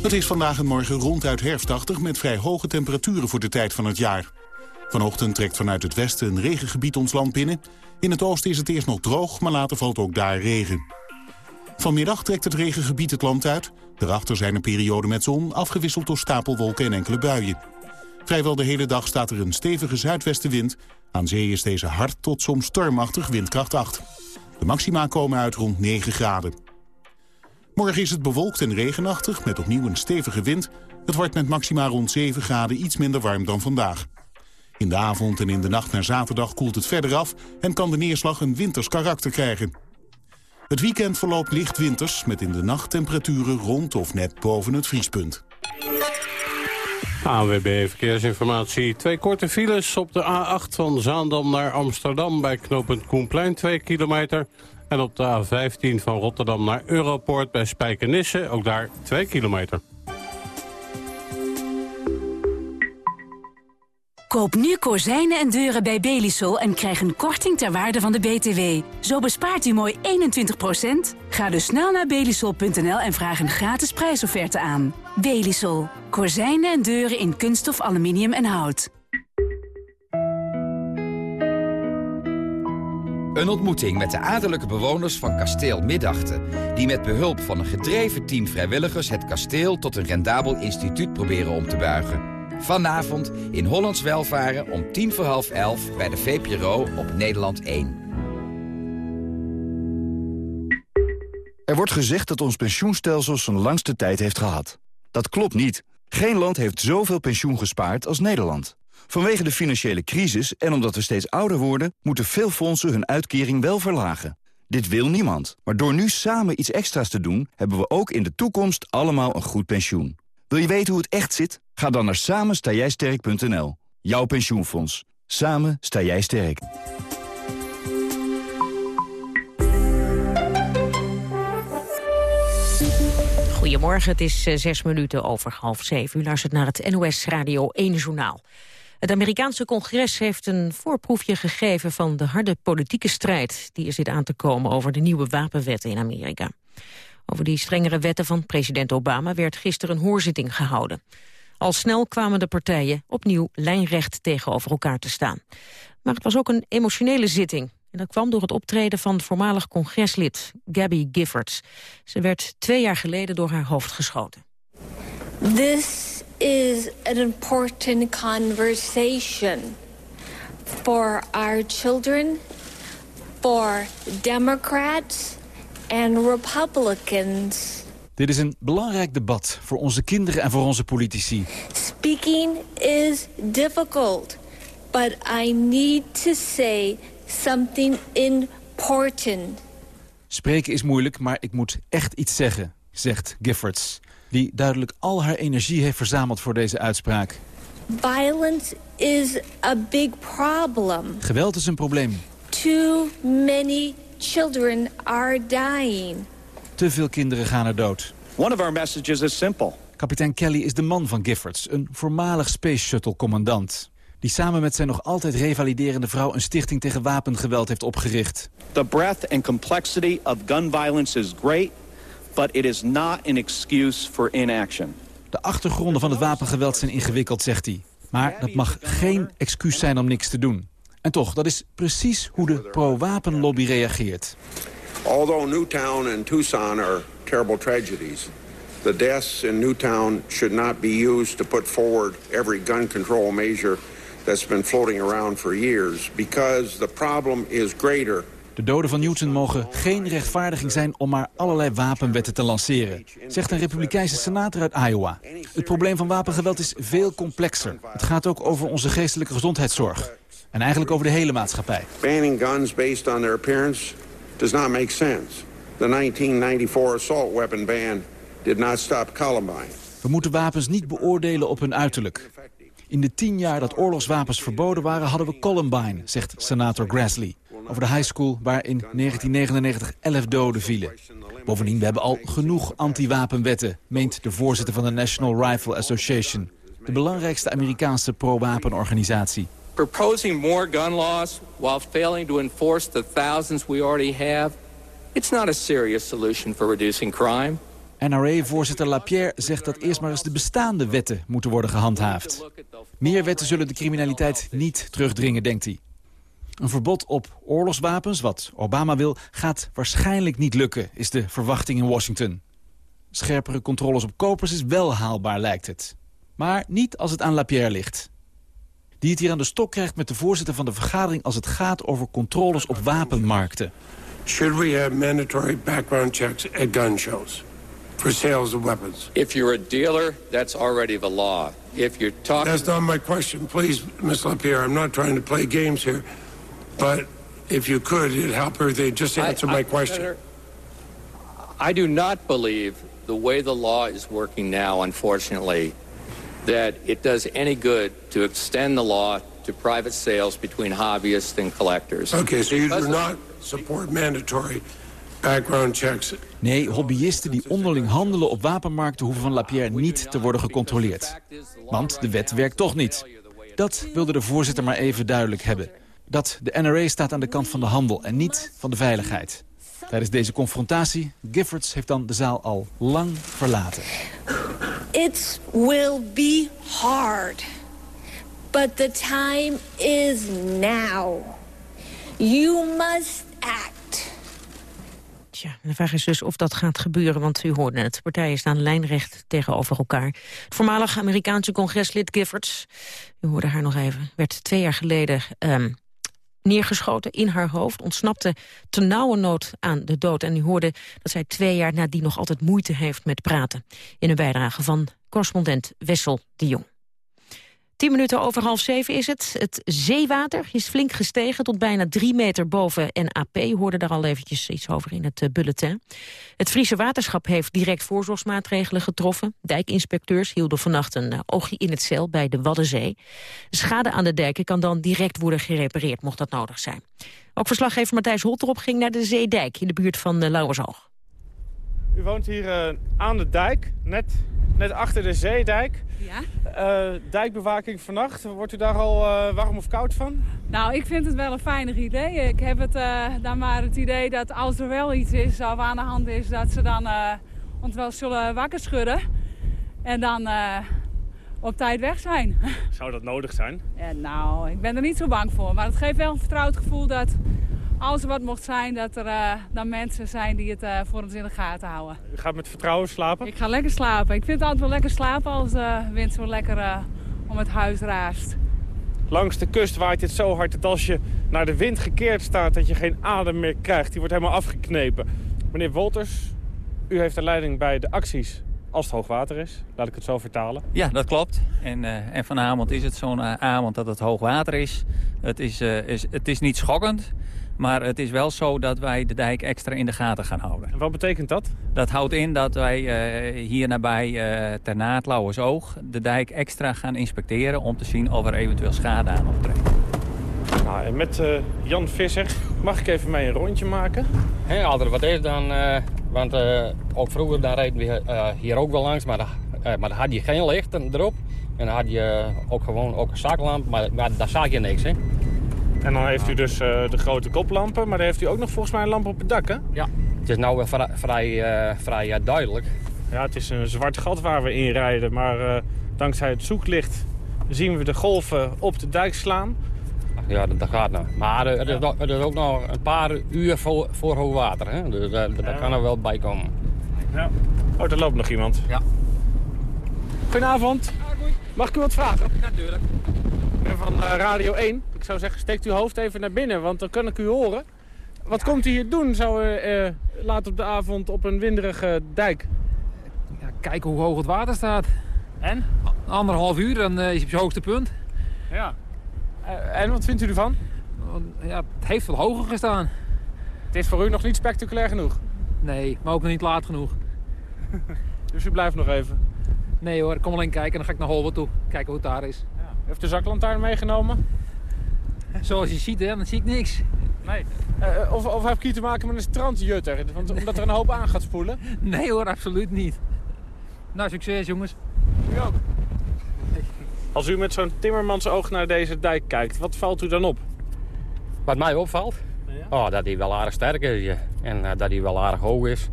Het is vandaag en morgen ronduit herfstachtig met vrij hoge temperaturen voor de tijd van het jaar. Vanochtend trekt vanuit het westen een regengebied ons land binnen. In het oosten is het eerst nog droog, maar later valt ook daar regen. Vanmiddag trekt het regengebied het land uit. Daarachter zijn een periode met zon, afgewisseld door stapelwolken en enkele buien. Vrijwel de hele dag staat er een stevige zuidwestenwind. Aan zee is deze hard tot soms stormachtig windkracht 8. De maxima komen uit rond 9 graden. Morgen is het bewolkt en regenachtig met opnieuw een stevige wind. Het wordt met maxima rond 7 graden iets minder warm dan vandaag. In de avond en in de nacht naar zaterdag koelt het verder af... en kan de neerslag een winters karakter krijgen. Het weekend verloopt licht winters... met in de nacht temperaturen rond of net boven het vriespunt. AWB Verkeersinformatie. Twee korte files op de A8 van Zaandam naar Amsterdam... bij knooppunt Koenplein, 2 kilometer... En op de A15 van Rotterdam naar Europoort bij Spijkenisse, ook daar 2 kilometer. Koop nu kozijnen en deuren bij Belisol en krijg een korting ter waarde van de BTW. Zo bespaart u mooi 21%. Ga dus snel naar belisol.nl en vraag een gratis prijsofferte aan. Belisol. Kozijnen en deuren in kunststof, aluminium en hout. Een ontmoeting met de adellijke bewoners van kasteel Middachten... die met behulp van een gedreven team vrijwilligers... het kasteel tot een rendabel instituut proberen om te buigen. Vanavond in Hollands Welvaren om tien voor half elf... bij de VPRO op Nederland 1. Er wordt gezegd dat ons pensioenstelsel zijn langste tijd heeft gehad. Dat klopt niet. Geen land heeft zoveel pensioen gespaard als Nederland. Vanwege de financiële crisis en omdat we steeds ouder worden... moeten veel fondsen hun uitkering wel verlagen. Dit wil niemand. Maar door nu samen iets extra's te doen... hebben we ook in de toekomst allemaal een goed pensioen. Wil je weten hoe het echt zit? Ga dan naar samenstaaijsterk.nl. Jouw pensioenfonds. Samen sta jij sterk. Goedemorgen, het is eh, zes minuten over half zeven. U luistert naar het NOS Radio 1 Journaal. Het Amerikaanse congres heeft een voorproefje gegeven van de harde politieke strijd die er zit aan te komen over de nieuwe wapenwetten in Amerika. Over die strengere wetten van president Obama werd gisteren een hoorzitting gehouden. Al snel kwamen de partijen opnieuw lijnrecht tegenover elkaar te staan. Maar het was ook een emotionele zitting. En dat kwam door het optreden van voormalig congreslid Gabby Giffords. Ze werd twee jaar geleden door haar hoofd geschoten. This is an important conversation for our children, for Democrats and Republicans. Dit is een belangrijk debat voor onze kinderen en voor onze politici. Speaking is difficult, but I need to say something important. Spreken is moeilijk, maar ik moet echt iets zeggen, zegt Giffords... die duidelijk al haar energie heeft verzameld voor deze uitspraak. Violence is a big problem. Geweld is een probleem. Too many children are dying. Te veel kinderen gaan er dood. One of our messages is simple. Kapitein Kelly is de man van Giffords, een voormalig Space Shuttle-commandant die samen met zijn nog altijd revaliderende vrouw... een stichting tegen wapengeweld heeft opgericht. The breadth and complexity of gun violence is great... but it is not an excuse for inaction. De achtergronden van het wapengeweld zijn ingewikkeld, zegt hij. Maar dat mag geen excuus zijn om niks te doen. En toch, dat is precies hoe de pro-wapenlobby reageert. Although Newtown and Tucson are terrible tragedies... the deaths in Newtown should not be used to put forward every gun control measure that's been floating around for years because the problem is greater. De doden van Newton mogen geen rechtvaardiging zijn om maar allerlei wapenwetten te lanceren, zegt een republikeinse senator uit Iowa. Het probleem van wapengeweld is veel complexer. Het gaat ook over onze geestelijke gezondheidszorg. En eigenlijk over de hele maatschappij. Banning guns based on their appearance does not make sense. The 1994 assault weapon ban did not stop Columbine. We moeten wapens niet beoordelen op hun uiterlijk. In de tien jaar dat oorlogswapens verboden waren hadden we Columbine, zegt senator Grassley. Over de high school waar in 1999 11 doden vielen. Bovendien, we hebben al genoeg anti-wapenwetten, meent de voorzitter van de National Rifle Association. De belangrijkste Amerikaanse pro-wapenorganisatie. Proposing more gun laws while failing to enforce the thousands we already have, it's not a serious solution for reducing crime. NRA-voorzitter Lapierre zegt dat eerst maar eens de bestaande wetten moeten worden gehandhaafd. Meer wetten zullen de criminaliteit niet terugdringen, denkt hij. Een verbod op oorlogswapens, wat Obama wil, gaat waarschijnlijk niet lukken, is de verwachting in Washington. Scherpere controles op kopers is wel haalbaar, lijkt het. Maar niet als het aan Lapierre ligt. Die het hier aan de stok krijgt met de voorzitter van de vergadering als het gaat over controles op wapenmarkten. Should we have mandatory background checks at gun shows? for sales of weapons. If you're a dealer, that's already the law. If you're talking... That's not my question. Please, Ms. LaPierre, I'm not trying to play games here. But if you could, it'd help everything. Just answer I, my question. Senator, I do not believe the way the law is working now, unfortunately, that it does any good to extend the law to private sales between hobbyists and collectors. Okay, so you do not support mandatory background checks Nee, hobbyisten die onderling handelen op wapenmarkten... hoeven van Lapierre niet te worden gecontroleerd. Want de wet werkt toch niet. Dat wilde de voorzitter maar even duidelijk hebben. Dat de NRA staat aan de kant van de handel en niet van de veiligheid. Tijdens deze confrontatie, Giffords heeft dan de zaal al lang verlaten. It will be hard. But the time is now. You must act. Ja, de vraag is dus of dat gaat gebeuren, want u hoorde het. Partijen staan lijnrecht tegenover elkaar. Het voormalige Amerikaanse congreslid Giffords, u hoorde haar nog even, werd twee jaar geleden um, neergeschoten in haar hoofd. Ontsnapte nood aan de dood. En u hoorde dat zij twee jaar nadien nog altijd moeite heeft met praten. In een bijdrage van correspondent Wessel de Jong. Tien minuten over half zeven is het. Het zeewater is flink gestegen tot bijna drie meter boven NAP. Hoorde daar al eventjes iets over in het uh, bulletin. Het Friese Waterschap heeft direct voorzorgsmaatregelen getroffen. Dijkinspecteurs hielden vannacht een uh, oogje in het zeil bij de Waddenzee. Schade aan de dijken kan dan direct worden gerepareerd, mocht dat nodig zijn. Ook verslaggever Matthijs Holterop ging naar de Zeedijk in de buurt van uh, Lauwershoog. U woont hier aan de dijk, net net achter de zeedijk. Ja. Uh, dijkbewaking vannacht. Wordt u daar al uh, warm of koud van? Nou, ik vind het wel een fijnig idee. Ik heb het, uh, dan maar het idee dat als er wel iets is of aan de hand is... dat ze dan ons wel zullen wakker schudden. En dan op tijd weg zijn. Zou dat nodig zijn? Ja, nou, ik ben er niet zo bang voor. Maar het geeft wel een vertrouwd gevoel dat als er wat mocht zijn, dat er uh, dan mensen zijn die het uh, voor ons in de gaten houden. U gaat met vertrouwen slapen? Ik ga lekker slapen. Ik vind het altijd wel lekker slapen als de wind zo lekker uh, om het huis raast. Langs de kust waait het zo hard dat als je naar de wind gekeerd staat... dat je geen adem meer krijgt. Die wordt helemaal afgeknepen. Meneer Wolters, u heeft de leiding bij de acties als het hoogwater is. Laat ik het zo vertalen. Ja, dat klopt. En, uh, en vanavond is het zo'n uh, avond dat het hoogwater is. Het is, uh, is. Het is niet schokkend. Maar het is wel zo dat wij de dijk extra in de gaten gaan houden. En wat betekent dat? Dat houdt in dat wij uh, hier nabij uh, ter Naad Lauwersoog de dijk extra gaan inspecteren... om te zien of er eventueel schade aan optreedt. Nou, en met uh, Jan Visser mag ik even mee een rondje maken? Er wat is dan... want ook vroeger dan reden we hier ook wel langs, maar, maar dan had je geen lichten erop. En dan had je ook gewoon ook een zaklamp, maar, maar daar zag je niks, hè. En dan heeft u dus uh, de grote koplampen, maar dan heeft u ook nog volgens mij een lamp op het dak, hè? Ja, het is nou vrij, vrij, uh, vrij uh, duidelijk. Ja, het is een zwart gat waar we in rijden, maar dankzij het zoeklicht zien we de golven op de dijk slaan. Ja, dat, dat gaat nou. Maar het is, nog, het is ook nog een paar uur voor, voor hoogwater, hè? Dus daar ja. kan er wel bij komen. Ja. Oh, er loopt nog iemand. Ja. Goedenavond. Mag ik u wat vragen? Natuurlijk. Ik ben van Radio 1. Ik zou zeggen, steekt uw hoofd even naar binnen, want dan kan ik u horen. Wat ja. komt u hier doen zo uh, laat op de avond op een winderige dijk? Ja, kijken hoe hoog het water staat. En? Anderhalf uur, dan is hij op zijn hoogste punt. Ja. En wat vindt u ervan? Ja, het heeft wel hoger gestaan. Het is voor u nog niet spectaculair genoeg? Nee, maar ook nog niet laat genoeg. dus u blijft nog even? Nee hoor, ik kom alleen kijken en dan ga ik naar Holwert toe. Kijken hoe het daar is. Ja. Heeft de zaklantaarn meegenomen? Zoals je ziet, hè, dan zie ik niks. Nee. Uh, of, of heb ik hier te maken met een strandjutter? Want, omdat er een hoop aan gaat spoelen? Nee hoor, absoluut niet. Nou, succes jongens. U ook. Als u met zo'n timmermansoog naar deze dijk kijkt, wat valt u dan op? Wat mij opvalt? Ja. Oh, dat hij wel aardig sterk is. Ja. En uh, dat hij wel aardig hoog is.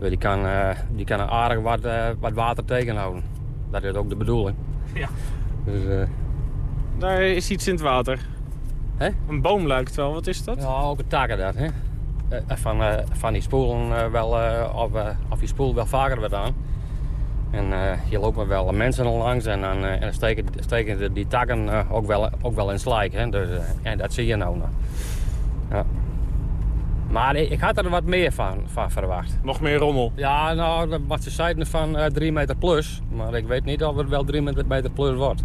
Die kan, uh, die kan aardig wat, uh, wat water tegenhouden. Dat is ook de bedoeling. Ja. Dus, Daar is iets in het water. He? Een boom lijkt wel. Wat is dat? Ja, ook een takken dat. Hè? Van, uh, van die spoelen uh, wel, uh, of, of die spoel wel vaker wat aan. En hier lopen wel mensen langs en dan en steken, steken die takken ook, wel, ook wel in slijk. Hè? Dus, en dat zie je nou nog. Ja. Maar ik, had er wat meer van, van verwacht. Nog meer rommel? Ja, nou, wat ze zeiden van 3 meter plus. Maar ik weet niet of het wel 3 meter plus wordt.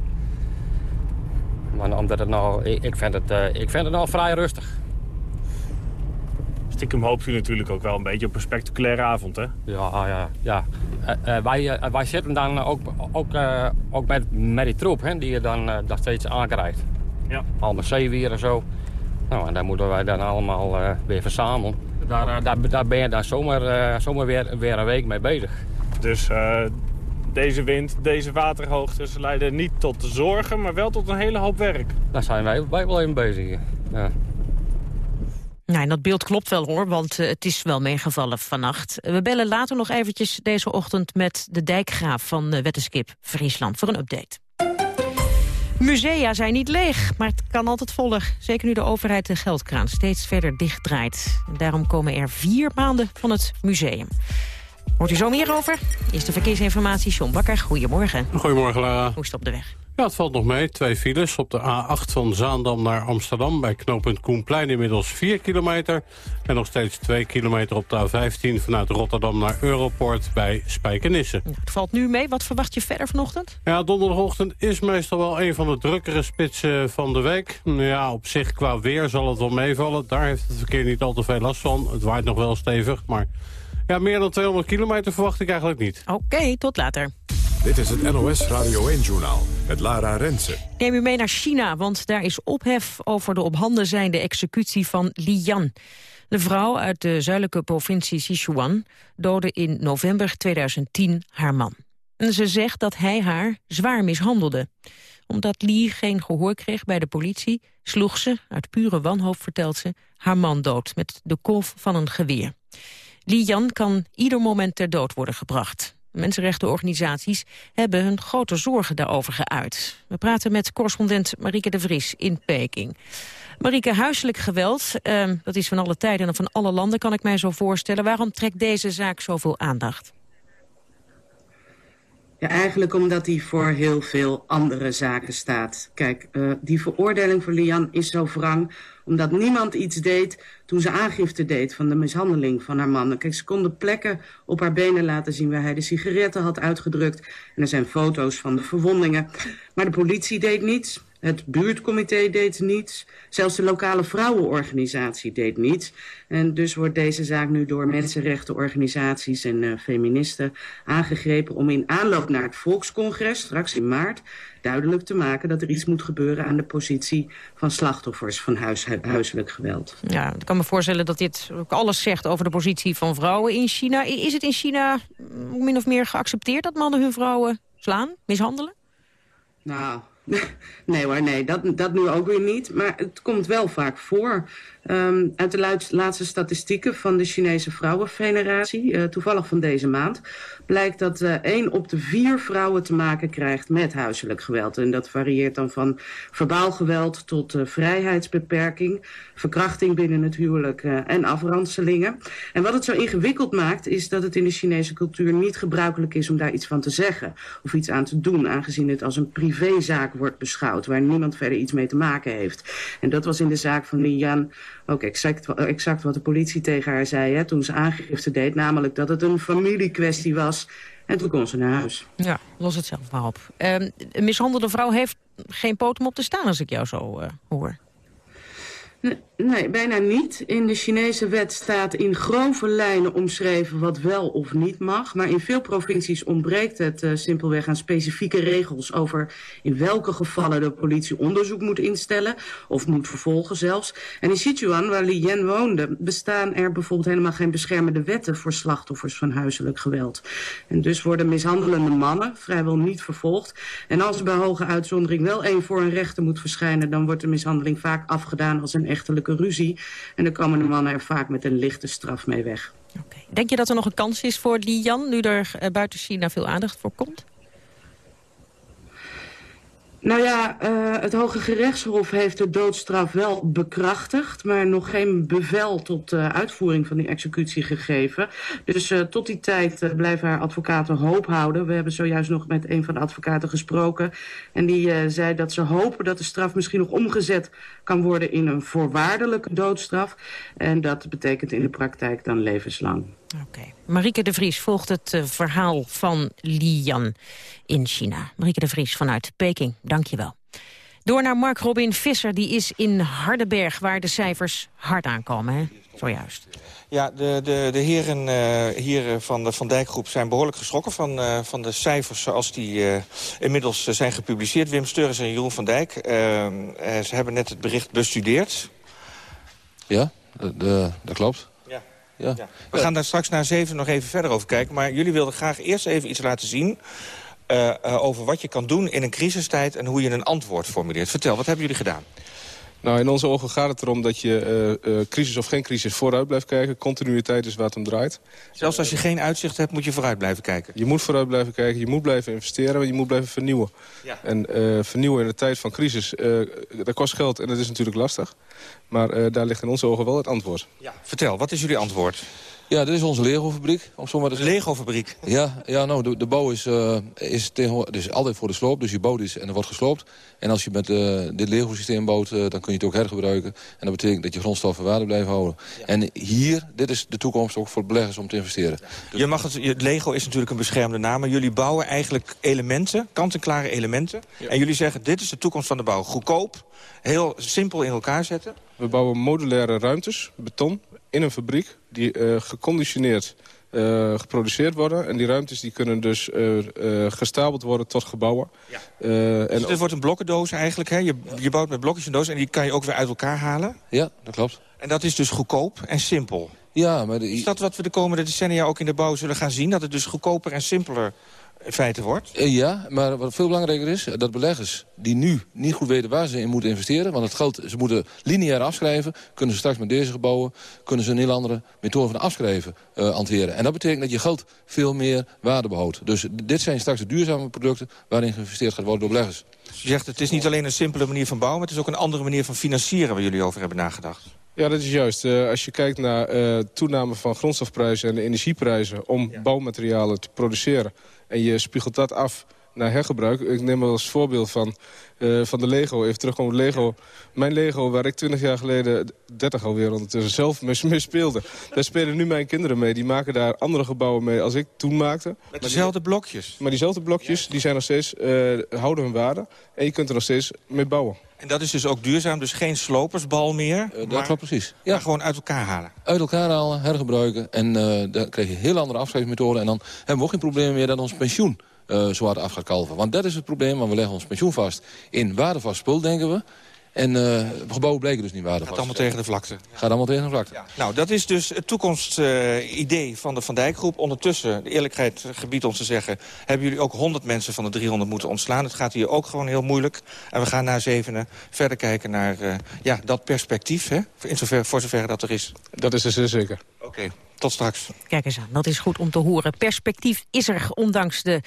Maar omdat het nou, ik, ik, vind het, uh, ik vind het nou vrij rustig. Stiekem hoopt u natuurlijk ook wel een beetje op een spectaculaire avond, hè? Ja, ja, ja. Uh, uh, wij, wij zitten dan ook, ook, ook met, met die troep, hè, die je dan nog steeds aankrijgt. Ja. Allemaal zeewier en zo. Nou, en daar moeten wij dan allemaal weer verzamelen. Daar, daar, daar ben je dan zomaar, zomaar weer, weer een week mee bezig. Dus deze wind, deze waterhoogtes leiden niet tot zorgen, maar wel tot een hele hoop werk. Daar zijn wij, wij wel even bezig. Ja. Nou, en dat beeld klopt wel hoor, want uh, het is wel meegevallen vannacht. We bellen later nog eventjes deze ochtend met de dijkgraaf van uh, Wetteskip Friesland voor een update. Musea zijn niet leeg, maar het kan altijd voller. Zeker nu de overheid de geldkraan steeds verder dichtdraait. Daarom komen er vier maanden van het museum. Hoort u zo meer over? Eerste verkeersinformatie, John Bakker. Goedemorgen. Goedemorgen, Lara. Hoe is het op de weg? Ja, het valt nog mee. Twee files op de A8 van Zaandam naar Amsterdam... bij knooppunt Koenplein inmiddels 4 kilometer. En nog steeds 2 kilometer op de A15 vanuit Rotterdam naar Europort bij Spijkenisse. Nou, het valt nu mee. Wat verwacht je verder vanochtend? Ja, donderdagochtend is meestal wel een van de drukkere spitsen van de week. Ja, op zich qua weer zal het wel meevallen. Daar heeft het verkeer niet al te veel last van. Het waait nog wel stevig, maar ja, meer dan 200 kilometer verwacht ik eigenlijk niet. Oké, tot later. Dit is het NOS Radio 1-journaal met Lara Rensen. Neem u mee naar China, want daar is ophef over de op handen zijnde executie van Li Yan. De vrouw uit de zuidelijke provincie Sichuan doodde in november 2010 haar man. En ze zegt dat hij haar zwaar mishandelde. Omdat Li geen gehoor kreeg bij de politie, sloeg ze, uit pure wanhoop vertelt ze, haar man dood met de kolf van een geweer. Li Yan kan ieder moment ter dood worden gebracht. Mensenrechtenorganisaties hebben hun grote zorgen daarover geuit. We praten met correspondent Marieke de Vries in Peking. Marieke, huiselijk geweld, eh, dat is van alle tijden en van alle landen, kan ik mij zo voorstellen. Waarom trekt deze zaak zoveel aandacht? Ja, eigenlijk omdat hij voor heel veel andere zaken staat. Kijk, uh, die veroordeling voor Lian is zo wrang omdat niemand iets deed toen ze aangifte deed van de mishandeling van haar man. Kijk, ze konden plekken op haar benen laten zien waar hij de sigaretten had uitgedrukt. En er zijn foto's van de verwondingen. Maar de politie deed niets. Het buurtcomité deed niets. Zelfs de lokale vrouwenorganisatie deed niets. En dus wordt deze zaak nu door mensenrechtenorganisaties en uh, feministen aangegrepen om in aanloop naar het volkscongres, straks in maart, duidelijk te maken dat er iets moet gebeuren aan de positie van slachtoffers van huis, huiselijk geweld. Ja, ik kan me voorstellen dat dit ook alles zegt over de positie van vrouwen in China. Is het in China min of meer geaccepteerd dat mannen hun vrouwen slaan, mishandelen? Nou, nee hoor, nee, dat, dat nu ook weer niet. Maar het komt wel vaak voor. Um, uit de laatste statistieken van de Chinese Vrouwenfederatie, uh, toevallig van deze maand, blijkt dat uh, één op de vier vrouwen te maken krijgt met huiselijk geweld. En dat varieert dan van verbaal geweld tot uh, vrijheidsbeperking, verkrachting binnen het huwelijk en afranselingen. En wat het zo ingewikkeld maakt, is dat het in de Chinese cultuur niet gebruikelijk is om daar iets van te zeggen of iets aan te doen, aangezien het als een privézaak wordt beschouwd, waar niemand verder iets mee te maken heeft. En dat was in de zaak van Li Yan ook exact, exact wat de politie tegen haar zei hè, toen ze aangifte deed. Namelijk dat het een familiekwestie was. En toen kon ze naar huis. Ja, los het zelf maar op. Uh, een mishandelde vrouw heeft geen poot om op te staan als ik jou zo uh, hoor. Nee, bijna niet. In de Chinese wet staat in grove lijnen omschreven wat wel of niet mag. Maar in veel provincies ontbreekt het uh, simpelweg aan specifieke regels over in welke gevallen de politie onderzoek moet instellen of moet vervolgen zelfs. En in Sichuan, waar Li Yan woonde, bestaan er bijvoorbeeld helemaal geen beschermende wetten voor slachtoffers van huiselijk geweld. En dus worden mishandelende mannen vrijwel niet vervolgd. En als er bij hoge uitzondering wel één voor een rechter moet verschijnen, dan wordt de mishandeling vaak afgedaan als een echtelijke ruzie. En dan komen de mannen er vaak met een lichte straf mee weg. Okay. Denk je dat er nog een kans is voor Li Yan, nu er uh, buiten China veel aandacht voor komt? Nou ja, uh, het Hoge Gerechtshof heeft de doodstraf wel bekrachtigd... maar nog geen bevel tot uitvoering van die executie gegeven. Dus uh, tot die tijd blijven haar advocaten hoop houden. We hebben zojuist nog met een van de advocaten gesproken... en die zei dat ze hopen dat de straf misschien nog omgezet kan worden... in een voorwaardelijke doodstraf. En dat betekent in de praktijk dan levenslang. Oké. Okay. Marieke de Vries volgt het uh, verhaal van Li Yan in China. Marieke de Vries vanuit Peking, dank je wel. Door naar Mark Robin Visser, die is in Hardenberg... waar de cijfers hard aankomen, hè? zojuist. Ja, de, de, de heren uh, hier van de Van Dijkgroep zijn behoorlijk geschrokken... van, uh, van de cijfers zoals die uh, inmiddels zijn gepubliceerd. Wim Steurens en Jeroen van Dijk. ze hebben net het bericht bestudeerd. Ja, de, de, dat klopt. Ja. ja. We gaan daar straks na zeven nog even verder over kijken. Maar jullie wilden graag eerst even iets laten zien... Uh, uh, over wat je kan doen in een crisistijd en hoe je een antwoord formuleert. Vertel, wat hebben jullie gedaan? Nou, in onze ogen gaat het erom dat je, uh, crisis of geen crisis, vooruit blijft kijken. Continuïteit is wat hem draait. Zelfs als je geen uitzicht hebt, moet je vooruit blijven kijken? Je moet vooruit blijven kijken, je moet blijven investeren, je moet blijven vernieuwen. Ja. En vernieuwen in de tijd van crisis, dat kost geld en dat is natuurlijk lastig. Maar daar ligt in onze ogen wel het antwoord. Ja. Vertel, wat is jullie antwoord? Ja, dit is onze Lego-fabriek. Om zo maar te zeggen. Lego-fabriek? Ja, ja nou, de, de bouw is, uh, is, dus altijd voor de sloop. Dus je bouwt iets en er wordt gesloopt. En als je met uh, dit Lego-systeem bouwt, uh, dan kun je het ook hergebruiken. En dat betekent dat je grondstoffen waarde blijven houden. En hier, dit is de toekomst ook voor beleggers om te investeren. Dus... Je mag het, Lego is natuurlijk een beschermde naam. Maar jullie bouwen eigenlijk elementen, kant-en-klare elementen. Ja. En jullie zeggen, dit is de toekomst van de bouw. Goedkoop, heel simpel in elkaar zetten. We bouwen modulaire ruimtes, beton, in een fabriek... die uh, geconditioneerd uh, geproduceerd worden. En die ruimtes die kunnen dus uh, uh, gestapeld worden tot gebouwen. Ja. dus dit wordt een blokkendoos eigenlijk. Hè? Je, je bouwt met blokjes een doos en die kan je ook weer uit elkaar halen. Ja, dat klopt. En dat is dus goedkoop en simpel. Ja, maar de... Is dat wat we de komende decennia ook in de bouw zullen gaan zien? Dat het dus goedkoper en simpeler feite wordt? Ja, maar wat veel belangrijker is... dat beleggers die nu niet goed weten waar ze in moeten investeren... want het geld, ze moeten lineair afschrijven... kunnen ze straks met deze gebouwen... kunnen ze een heel andere methode van afschrijven uh, hanteren. En dat betekent dat je geld veel meer waarde behoudt. Dus dit zijn straks de duurzame producten... waarin geïnvesteerd gaat worden door beleggers. Je zegt het is niet alleen een simpele manier van bouwen... maar het is ook een andere manier van financieren... waar jullie over hebben nagedacht. Ja, dat is juist. Uh, als je kijkt naar uh, toename van grondstofprijzen en de energieprijzen... om ja. bouwmaterialen te produceren en je spiegelt dat af naar hergebruik. Ik neem als voorbeeld van, uh, van de Lego. Even terugkomen op Lego. Mijn Lego, waar ik 20 jaar geleden, 30 alweer ondertussen, zelf mee, speelde. Daar spelen nu mijn kinderen mee. Die maken daar andere gebouwen mee als ik toen maakte. Met dezelfde blokjes? Maar diezelfde blokjes, die zijn nog steeds, uh, houden hun waarde. En je kunt er nog steeds mee bouwen. En dat is dus ook duurzaam, dus geen slopersbal meer? Uh, dat klopt precies. Ja. Maar gewoon uit elkaar halen? Uit elkaar halen, hergebruiken. En uh, dan krijg je heel andere afschrijfmethoden. En dan hebben we ook geen probleem meer dat ons pensioen uh, zo hard af gaat kalven. Want dat is het probleem, want we leggen ons pensioen vast in waardevast spul, denken we. En uh, gebouwen blijken dus niet waardevast. Gaat allemaal tegen de vlakte. Gaat allemaal tegen de vlakte. Ja. Nou, dat is dus het toekomstidee uh, van de Van Dijk Groep. Ondertussen, de eerlijkheid gebiedt ons te zeggen... hebben jullie ook 100 mensen van de 300 moeten ontslaan. Het gaat hier ook gewoon heel moeilijk. En we gaan na zevenen verder kijken naar uh, ja, dat perspectief. Hè? In zover, voor zover dat er is. Dat is er zeer zeker. Oké. Okay. Tot straks. Kijk eens aan, dat is goed om te horen. Perspectief is er, ondanks de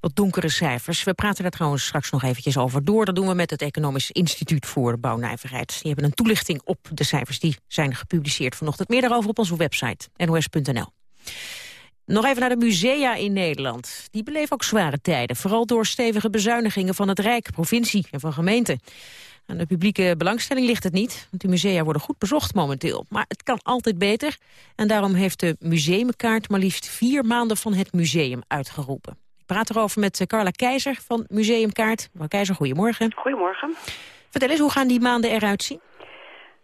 wat donkere cijfers. We praten daar trouwens straks nog eventjes over door. Dat doen we met het Economisch Instituut voor Bouwnijverheid. Die hebben een toelichting op de cijfers die zijn gepubliceerd vanochtend. Meer daarover op onze website, nos.nl. Nog even naar de musea in Nederland. Die beleven ook zware tijden, vooral door stevige bezuinigingen van het Rijk, provincie en van gemeenten. Aan de publieke belangstelling ligt het niet, want de musea worden goed bezocht momenteel. Maar het kan altijd beter en daarom heeft de museumkaart maar liefst vier maanden van het museum uitgeroepen. Ik praat erover met Carla Keizer van Museumkaart. Mevrouw Keizer, goedemorgen. Goedemorgen. Vertel eens, hoe gaan die maanden eruit zien?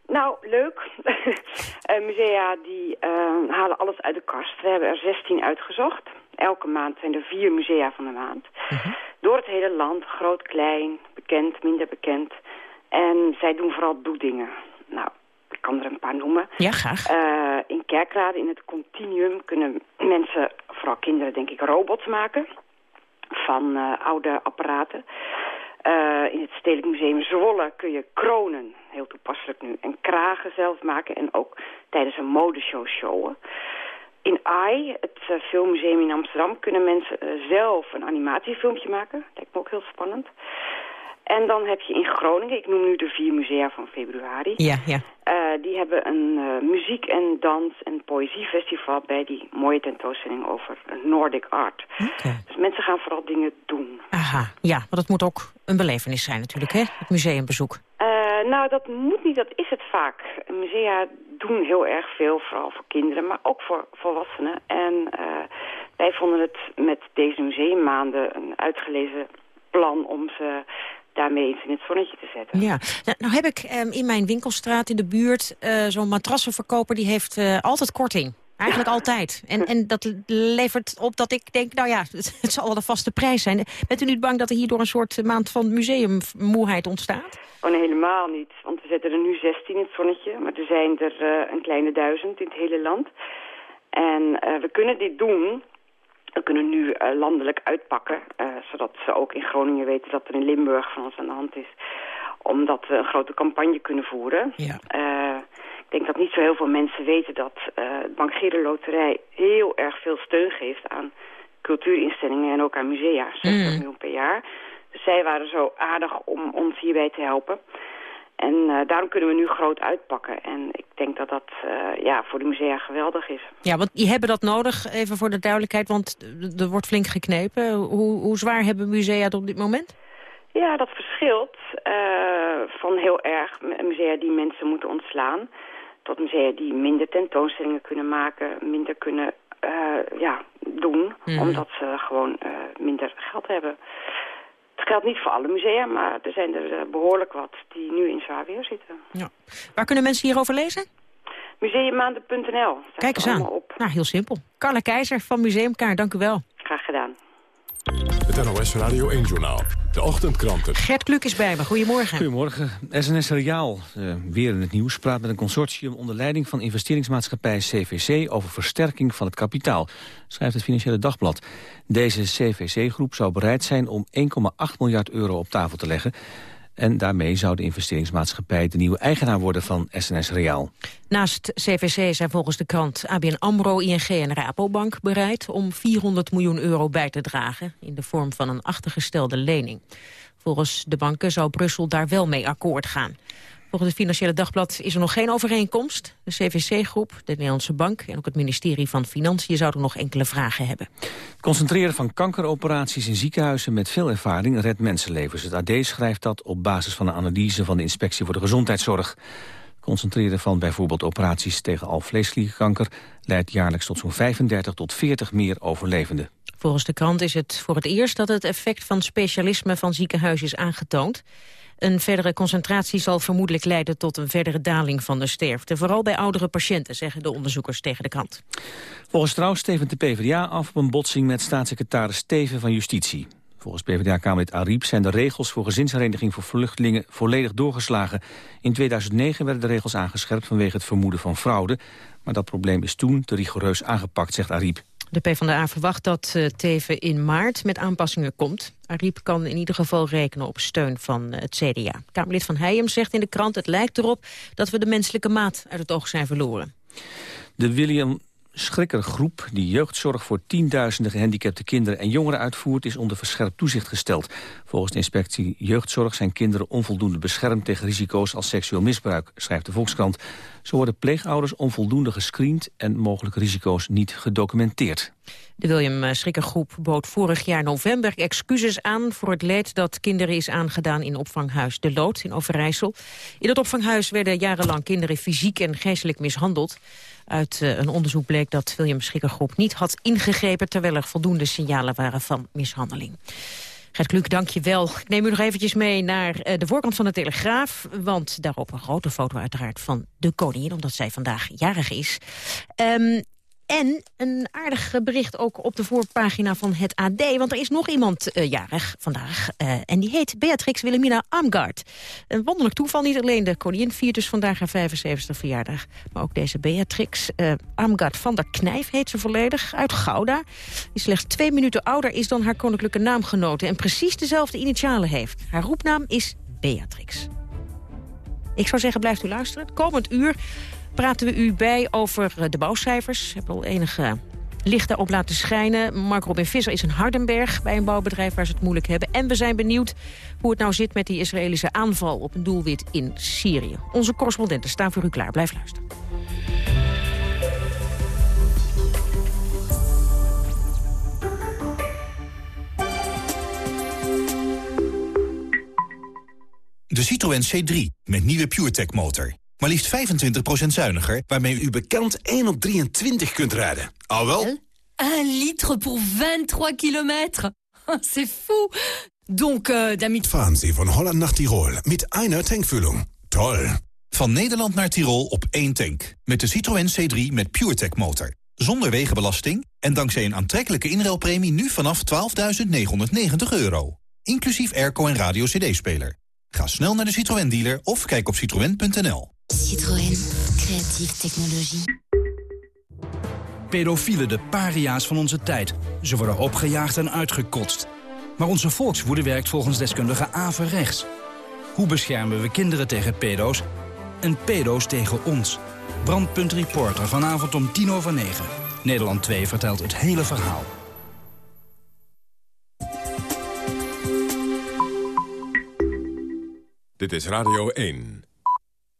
Nou, leuk. uh, musea die uh, halen alles uit de kast. We hebben er 16 uitgezocht. Elke maand zijn er vier musea van de maand. Uh -huh. Door het hele land, groot, klein, bekend, minder bekend. En zij doen vooral doedingen. Nou, ik kan er een paar noemen. Ja, graag. Uh, in Kerkrade, in het Continuum, kunnen mensen, vooral kinderen denk ik, robots maken. Van uh, oude apparaten. Uh, in het Stedelijk Museum Zwolle kun je kronen, heel toepasselijk nu, en kragen zelf maken. En ook tijdens een modeshow showen. In AI, het uh, filmmuseum in Amsterdam, kunnen mensen zelf een animatiefilmpje maken. Lijkt me ook heel spannend. En dan heb je in Groningen, ik noem nu de vier musea van februari. Ja, ja. Uh, die hebben een uh, muziek- en dans- en poëziefestival bij die mooie tentoonstelling over Nordic art. Okay. Dus mensen gaan vooral dingen doen. Aha, ja, want het moet ook een belevenis zijn natuurlijk, hè? Het museumbezoek. Uh, nou, dat moet niet, dat is het vaak. Musea doen heel erg veel, vooral voor kinderen, maar ook voor volwassenen. En wij vonden het met deze museummaanden een uitgelezen plan om ze daarmee eens in het zonnetje te zetten. Ja, nou, nou heb ik um, in mijn winkelstraat in de buurt uh, zo'n matrassenverkoper... die heeft uh, altijd korting. Eigenlijk altijd. En, en dat levert op dat ik denk, nou ja, het, het zal wel een vaste prijs zijn. Bent u niet bang dat er hierdoor een soort maand van museummoeheid ontstaat? Oh nee, helemaal niet. Want we zetten er nu 16 in het zonnetje. Maar er zijn er uh, een kleine duizend in het hele land. En we kunnen dit doen we kunnen nu uh, landelijk uitpakken, uh, zodat ze ook in Groningen weten dat er in Limburg van ons aan de hand is. Omdat we een grote campagne kunnen voeren. Ja. Uh, ik denk dat niet zo heel veel mensen weten dat de Bank Loterij heel erg veel steun geeft aan cultuurinstellingen en ook aan musea. 60 mm. miljoen per jaar. Dus zij waren zo aardig om ons hierbij te helpen. En uh, daarom kunnen we nu groot uitpakken. En ik denk dat dat uh, ja, voor de musea geweldig is. Ja, want die hebben dat nodig, even voor de duidelijkheid, want er wordt flink geknepen. Hoe, hoe zwaar hebben musea het op dit moment? Ja, dat verschilt uh, van heel erg musea die mensen moeten ontslaan... tot musea die minder tentoonstellingen kunnen maken, minder kunnen ja, doen... Mm. omdat ze gewoon minder geld hebben. Het geldt niet voor alle musea, maar er zijn er behoorlijk wat die nu in zwaar weer zitten. Ja. Waar kunnen mensen hierover lezen? Museummaanden.nl. Kijk eens aan. Op. Nou, heel simpel. Carla Keizer van Museumkaart, dank u wel. Het NOS Radio 1-journaal. De ochtendkranten. Gert Kluk is bij me. Goedemorgen. Goedemorgen. SNS Reaal, uh, weer in het nieuws, praat met een consortium onder leiding van investeringsmaatschappij CVC over versterking van het kapitaal, schrijft het Financiële Dagblad. Deze CVC-groep zou bereid zijn om 1,8 miljard euro op tafel te leggen. En daarmee zou de investeringsmaatschappij de nieuwe eigenaar worden van SNS Reaal. Naast CVC zijn volgens de krant ABN AMRO, ING en Rabobank bereid om 400 miljoen euro bij te dragen in de vorm van een achtergestelde lening. Volgens de banken zou Brussel daar wel mee akkoord gaan. Volgens het Financiële Dagblad is er nog geen overeenkomst. De CVC-groep, de Nederlandse Bank en ook het ministerie van Financiën zouden nog enkele vragen hebben. Het concentreren van kankeroperaties in ziekenhuizen met veel ervaring redt mensenlevens. Het AD schrijft dat op basis van een analyse van de Inspectie voor de Gezondheidszorg. Concentreren van bijvoorbeeld operaties tegen alvleesklierkanker leidt jaarlijks tot zo'n 35 tot 40 meer overlevenden. Volgens de krant is het voor het eerst dat het effect van specialisme van ziekenhuizen is aangetoond. Een verdere concentratie zal vermoedelijk leiden tot een verdere daling van de sterfte. Vooral bij oudere patiënten, zeggen de onderzoekers tegen de krant. Volgens Trouw stevend de PvdA af op een botsing met staatssecretaris Steven van Justitie. Volgens PvdA-kamerlid Ariep zijn de regels voor gezinshereniging voor vluchtelingen volledig doorgeslagen. In 2009 werden de regels aangescherpt vanwege het vermoeden van fraude. Maar dat probleem is toen te rigoureus aangepakt, zegt Ariep. De PvdA verwacht dat uh, Teven in maart met aanpassingen komt. Ariep kan in ieder geval rekenen op steun van uh, het CDA. Kamerlid Van Heijem zegt in de krant... het lijkt erop dat we de menselijke maat uit het oog zijn verloren. De William Schrikkergroep, die jeugdzorg voor tienduizenden gehandicapte kinderen en jongeren uitvoert, is onder verscherpt toezicht gesteld. Volgens de inspectie jeugdzorg zijn kinderen onvoldoende beschermd tegen risico's als seksueel misbruik, schrijft de Volkskrant. Zo worden pleegouders onvoldoende gescreend en mogelijke risico's niet gedocumenteerd. De William Schrikkergroep bood vorig jaar november excuses aan voor het leed dat kinderen is aangedaan in opvanghuis De Lood in Overijssel. In het opvanghuis werden jarenlang kinderen fysiek en geestelijk mishandeld. Uit uh, een onderzoek bleek dat William Schikkergroep niet had ingegrepen... terwijl er voldoende signalen waren van mishandeling. Gert Kluk, dank je wel. Ik neem u nog eventjes mee naar uh, de voorkant van de Telegraaf. Want daarop een grote foto uiteraard van de koningin... omdat zij vandaag jarig is. Um, en een aardig bericht ook op de voorpagina van het AD. Want er is nog iemand uh, jarig vandaag. Uh, en die heet Beatrix Wilhelmina Amgaard. Een wonderlijk toeval. Niet alleen de koningin viert dus vandaag haar 75e verjaardag. Maar ook deze Beatrix uh, Amgaard van der Knijf heet ze volledig. Uit Gouda. Die slechts twee minuten ouder is dan haar koninklijke naamgenote. En precies dezelfde initialen heeft. Haar roepnaam is Beatrix. Ik zou zeggen, blijft u luisteren. Komend uur praten we u bij over eh, de bouwcijfers. Ik heb al enige lichten op laten schijnen. Mark Robin Visser is in Hardenberg bij een bouwbedrijf waar ze het moeilijk hebben. En we zijn benieuwd hoe het nou zit met die Israëlische aanval op een doelwit in Syrië. Onze correspondenten staan voor u klaar. Blijf luisteren. De Citroën C3 met nieuwe PureTech motor. Maar liefst 25% zuiniger, waarmee u bekend 1 op 23 kunt rijden. Al wel? 1 liter voor 23 kilometer. C'est fou. Donc, uh, damit... Fahren Sie van Holland naar Tirol met einer tankvulling. Toll. Van Nederland naar Tirol op één tank. Met de Citroën C3 met PureTech motor. Zonder wegenbelasting en dankzij een aantrekkelijke inruilpremie nu vanaf 12.990 euro. Inclusief airco en radio cd-speler. Ga snel naar de Citroën dealer of kijk op citroën.nl. Citroën. Creatieve technologie. Pedofielen, de paria's van onze tijd. Ze worden opgejaagd en uitgekotst. Maar onze volkswoede werkt volgens deskundige averechts. Hoe beschermen we kinderen tegen pedo's en pedo's tegen ons? Brandpunt Reporter, vanavond om tien over negen. Nederland 2 vertelt het hele verhaal. Dit is Radio 1.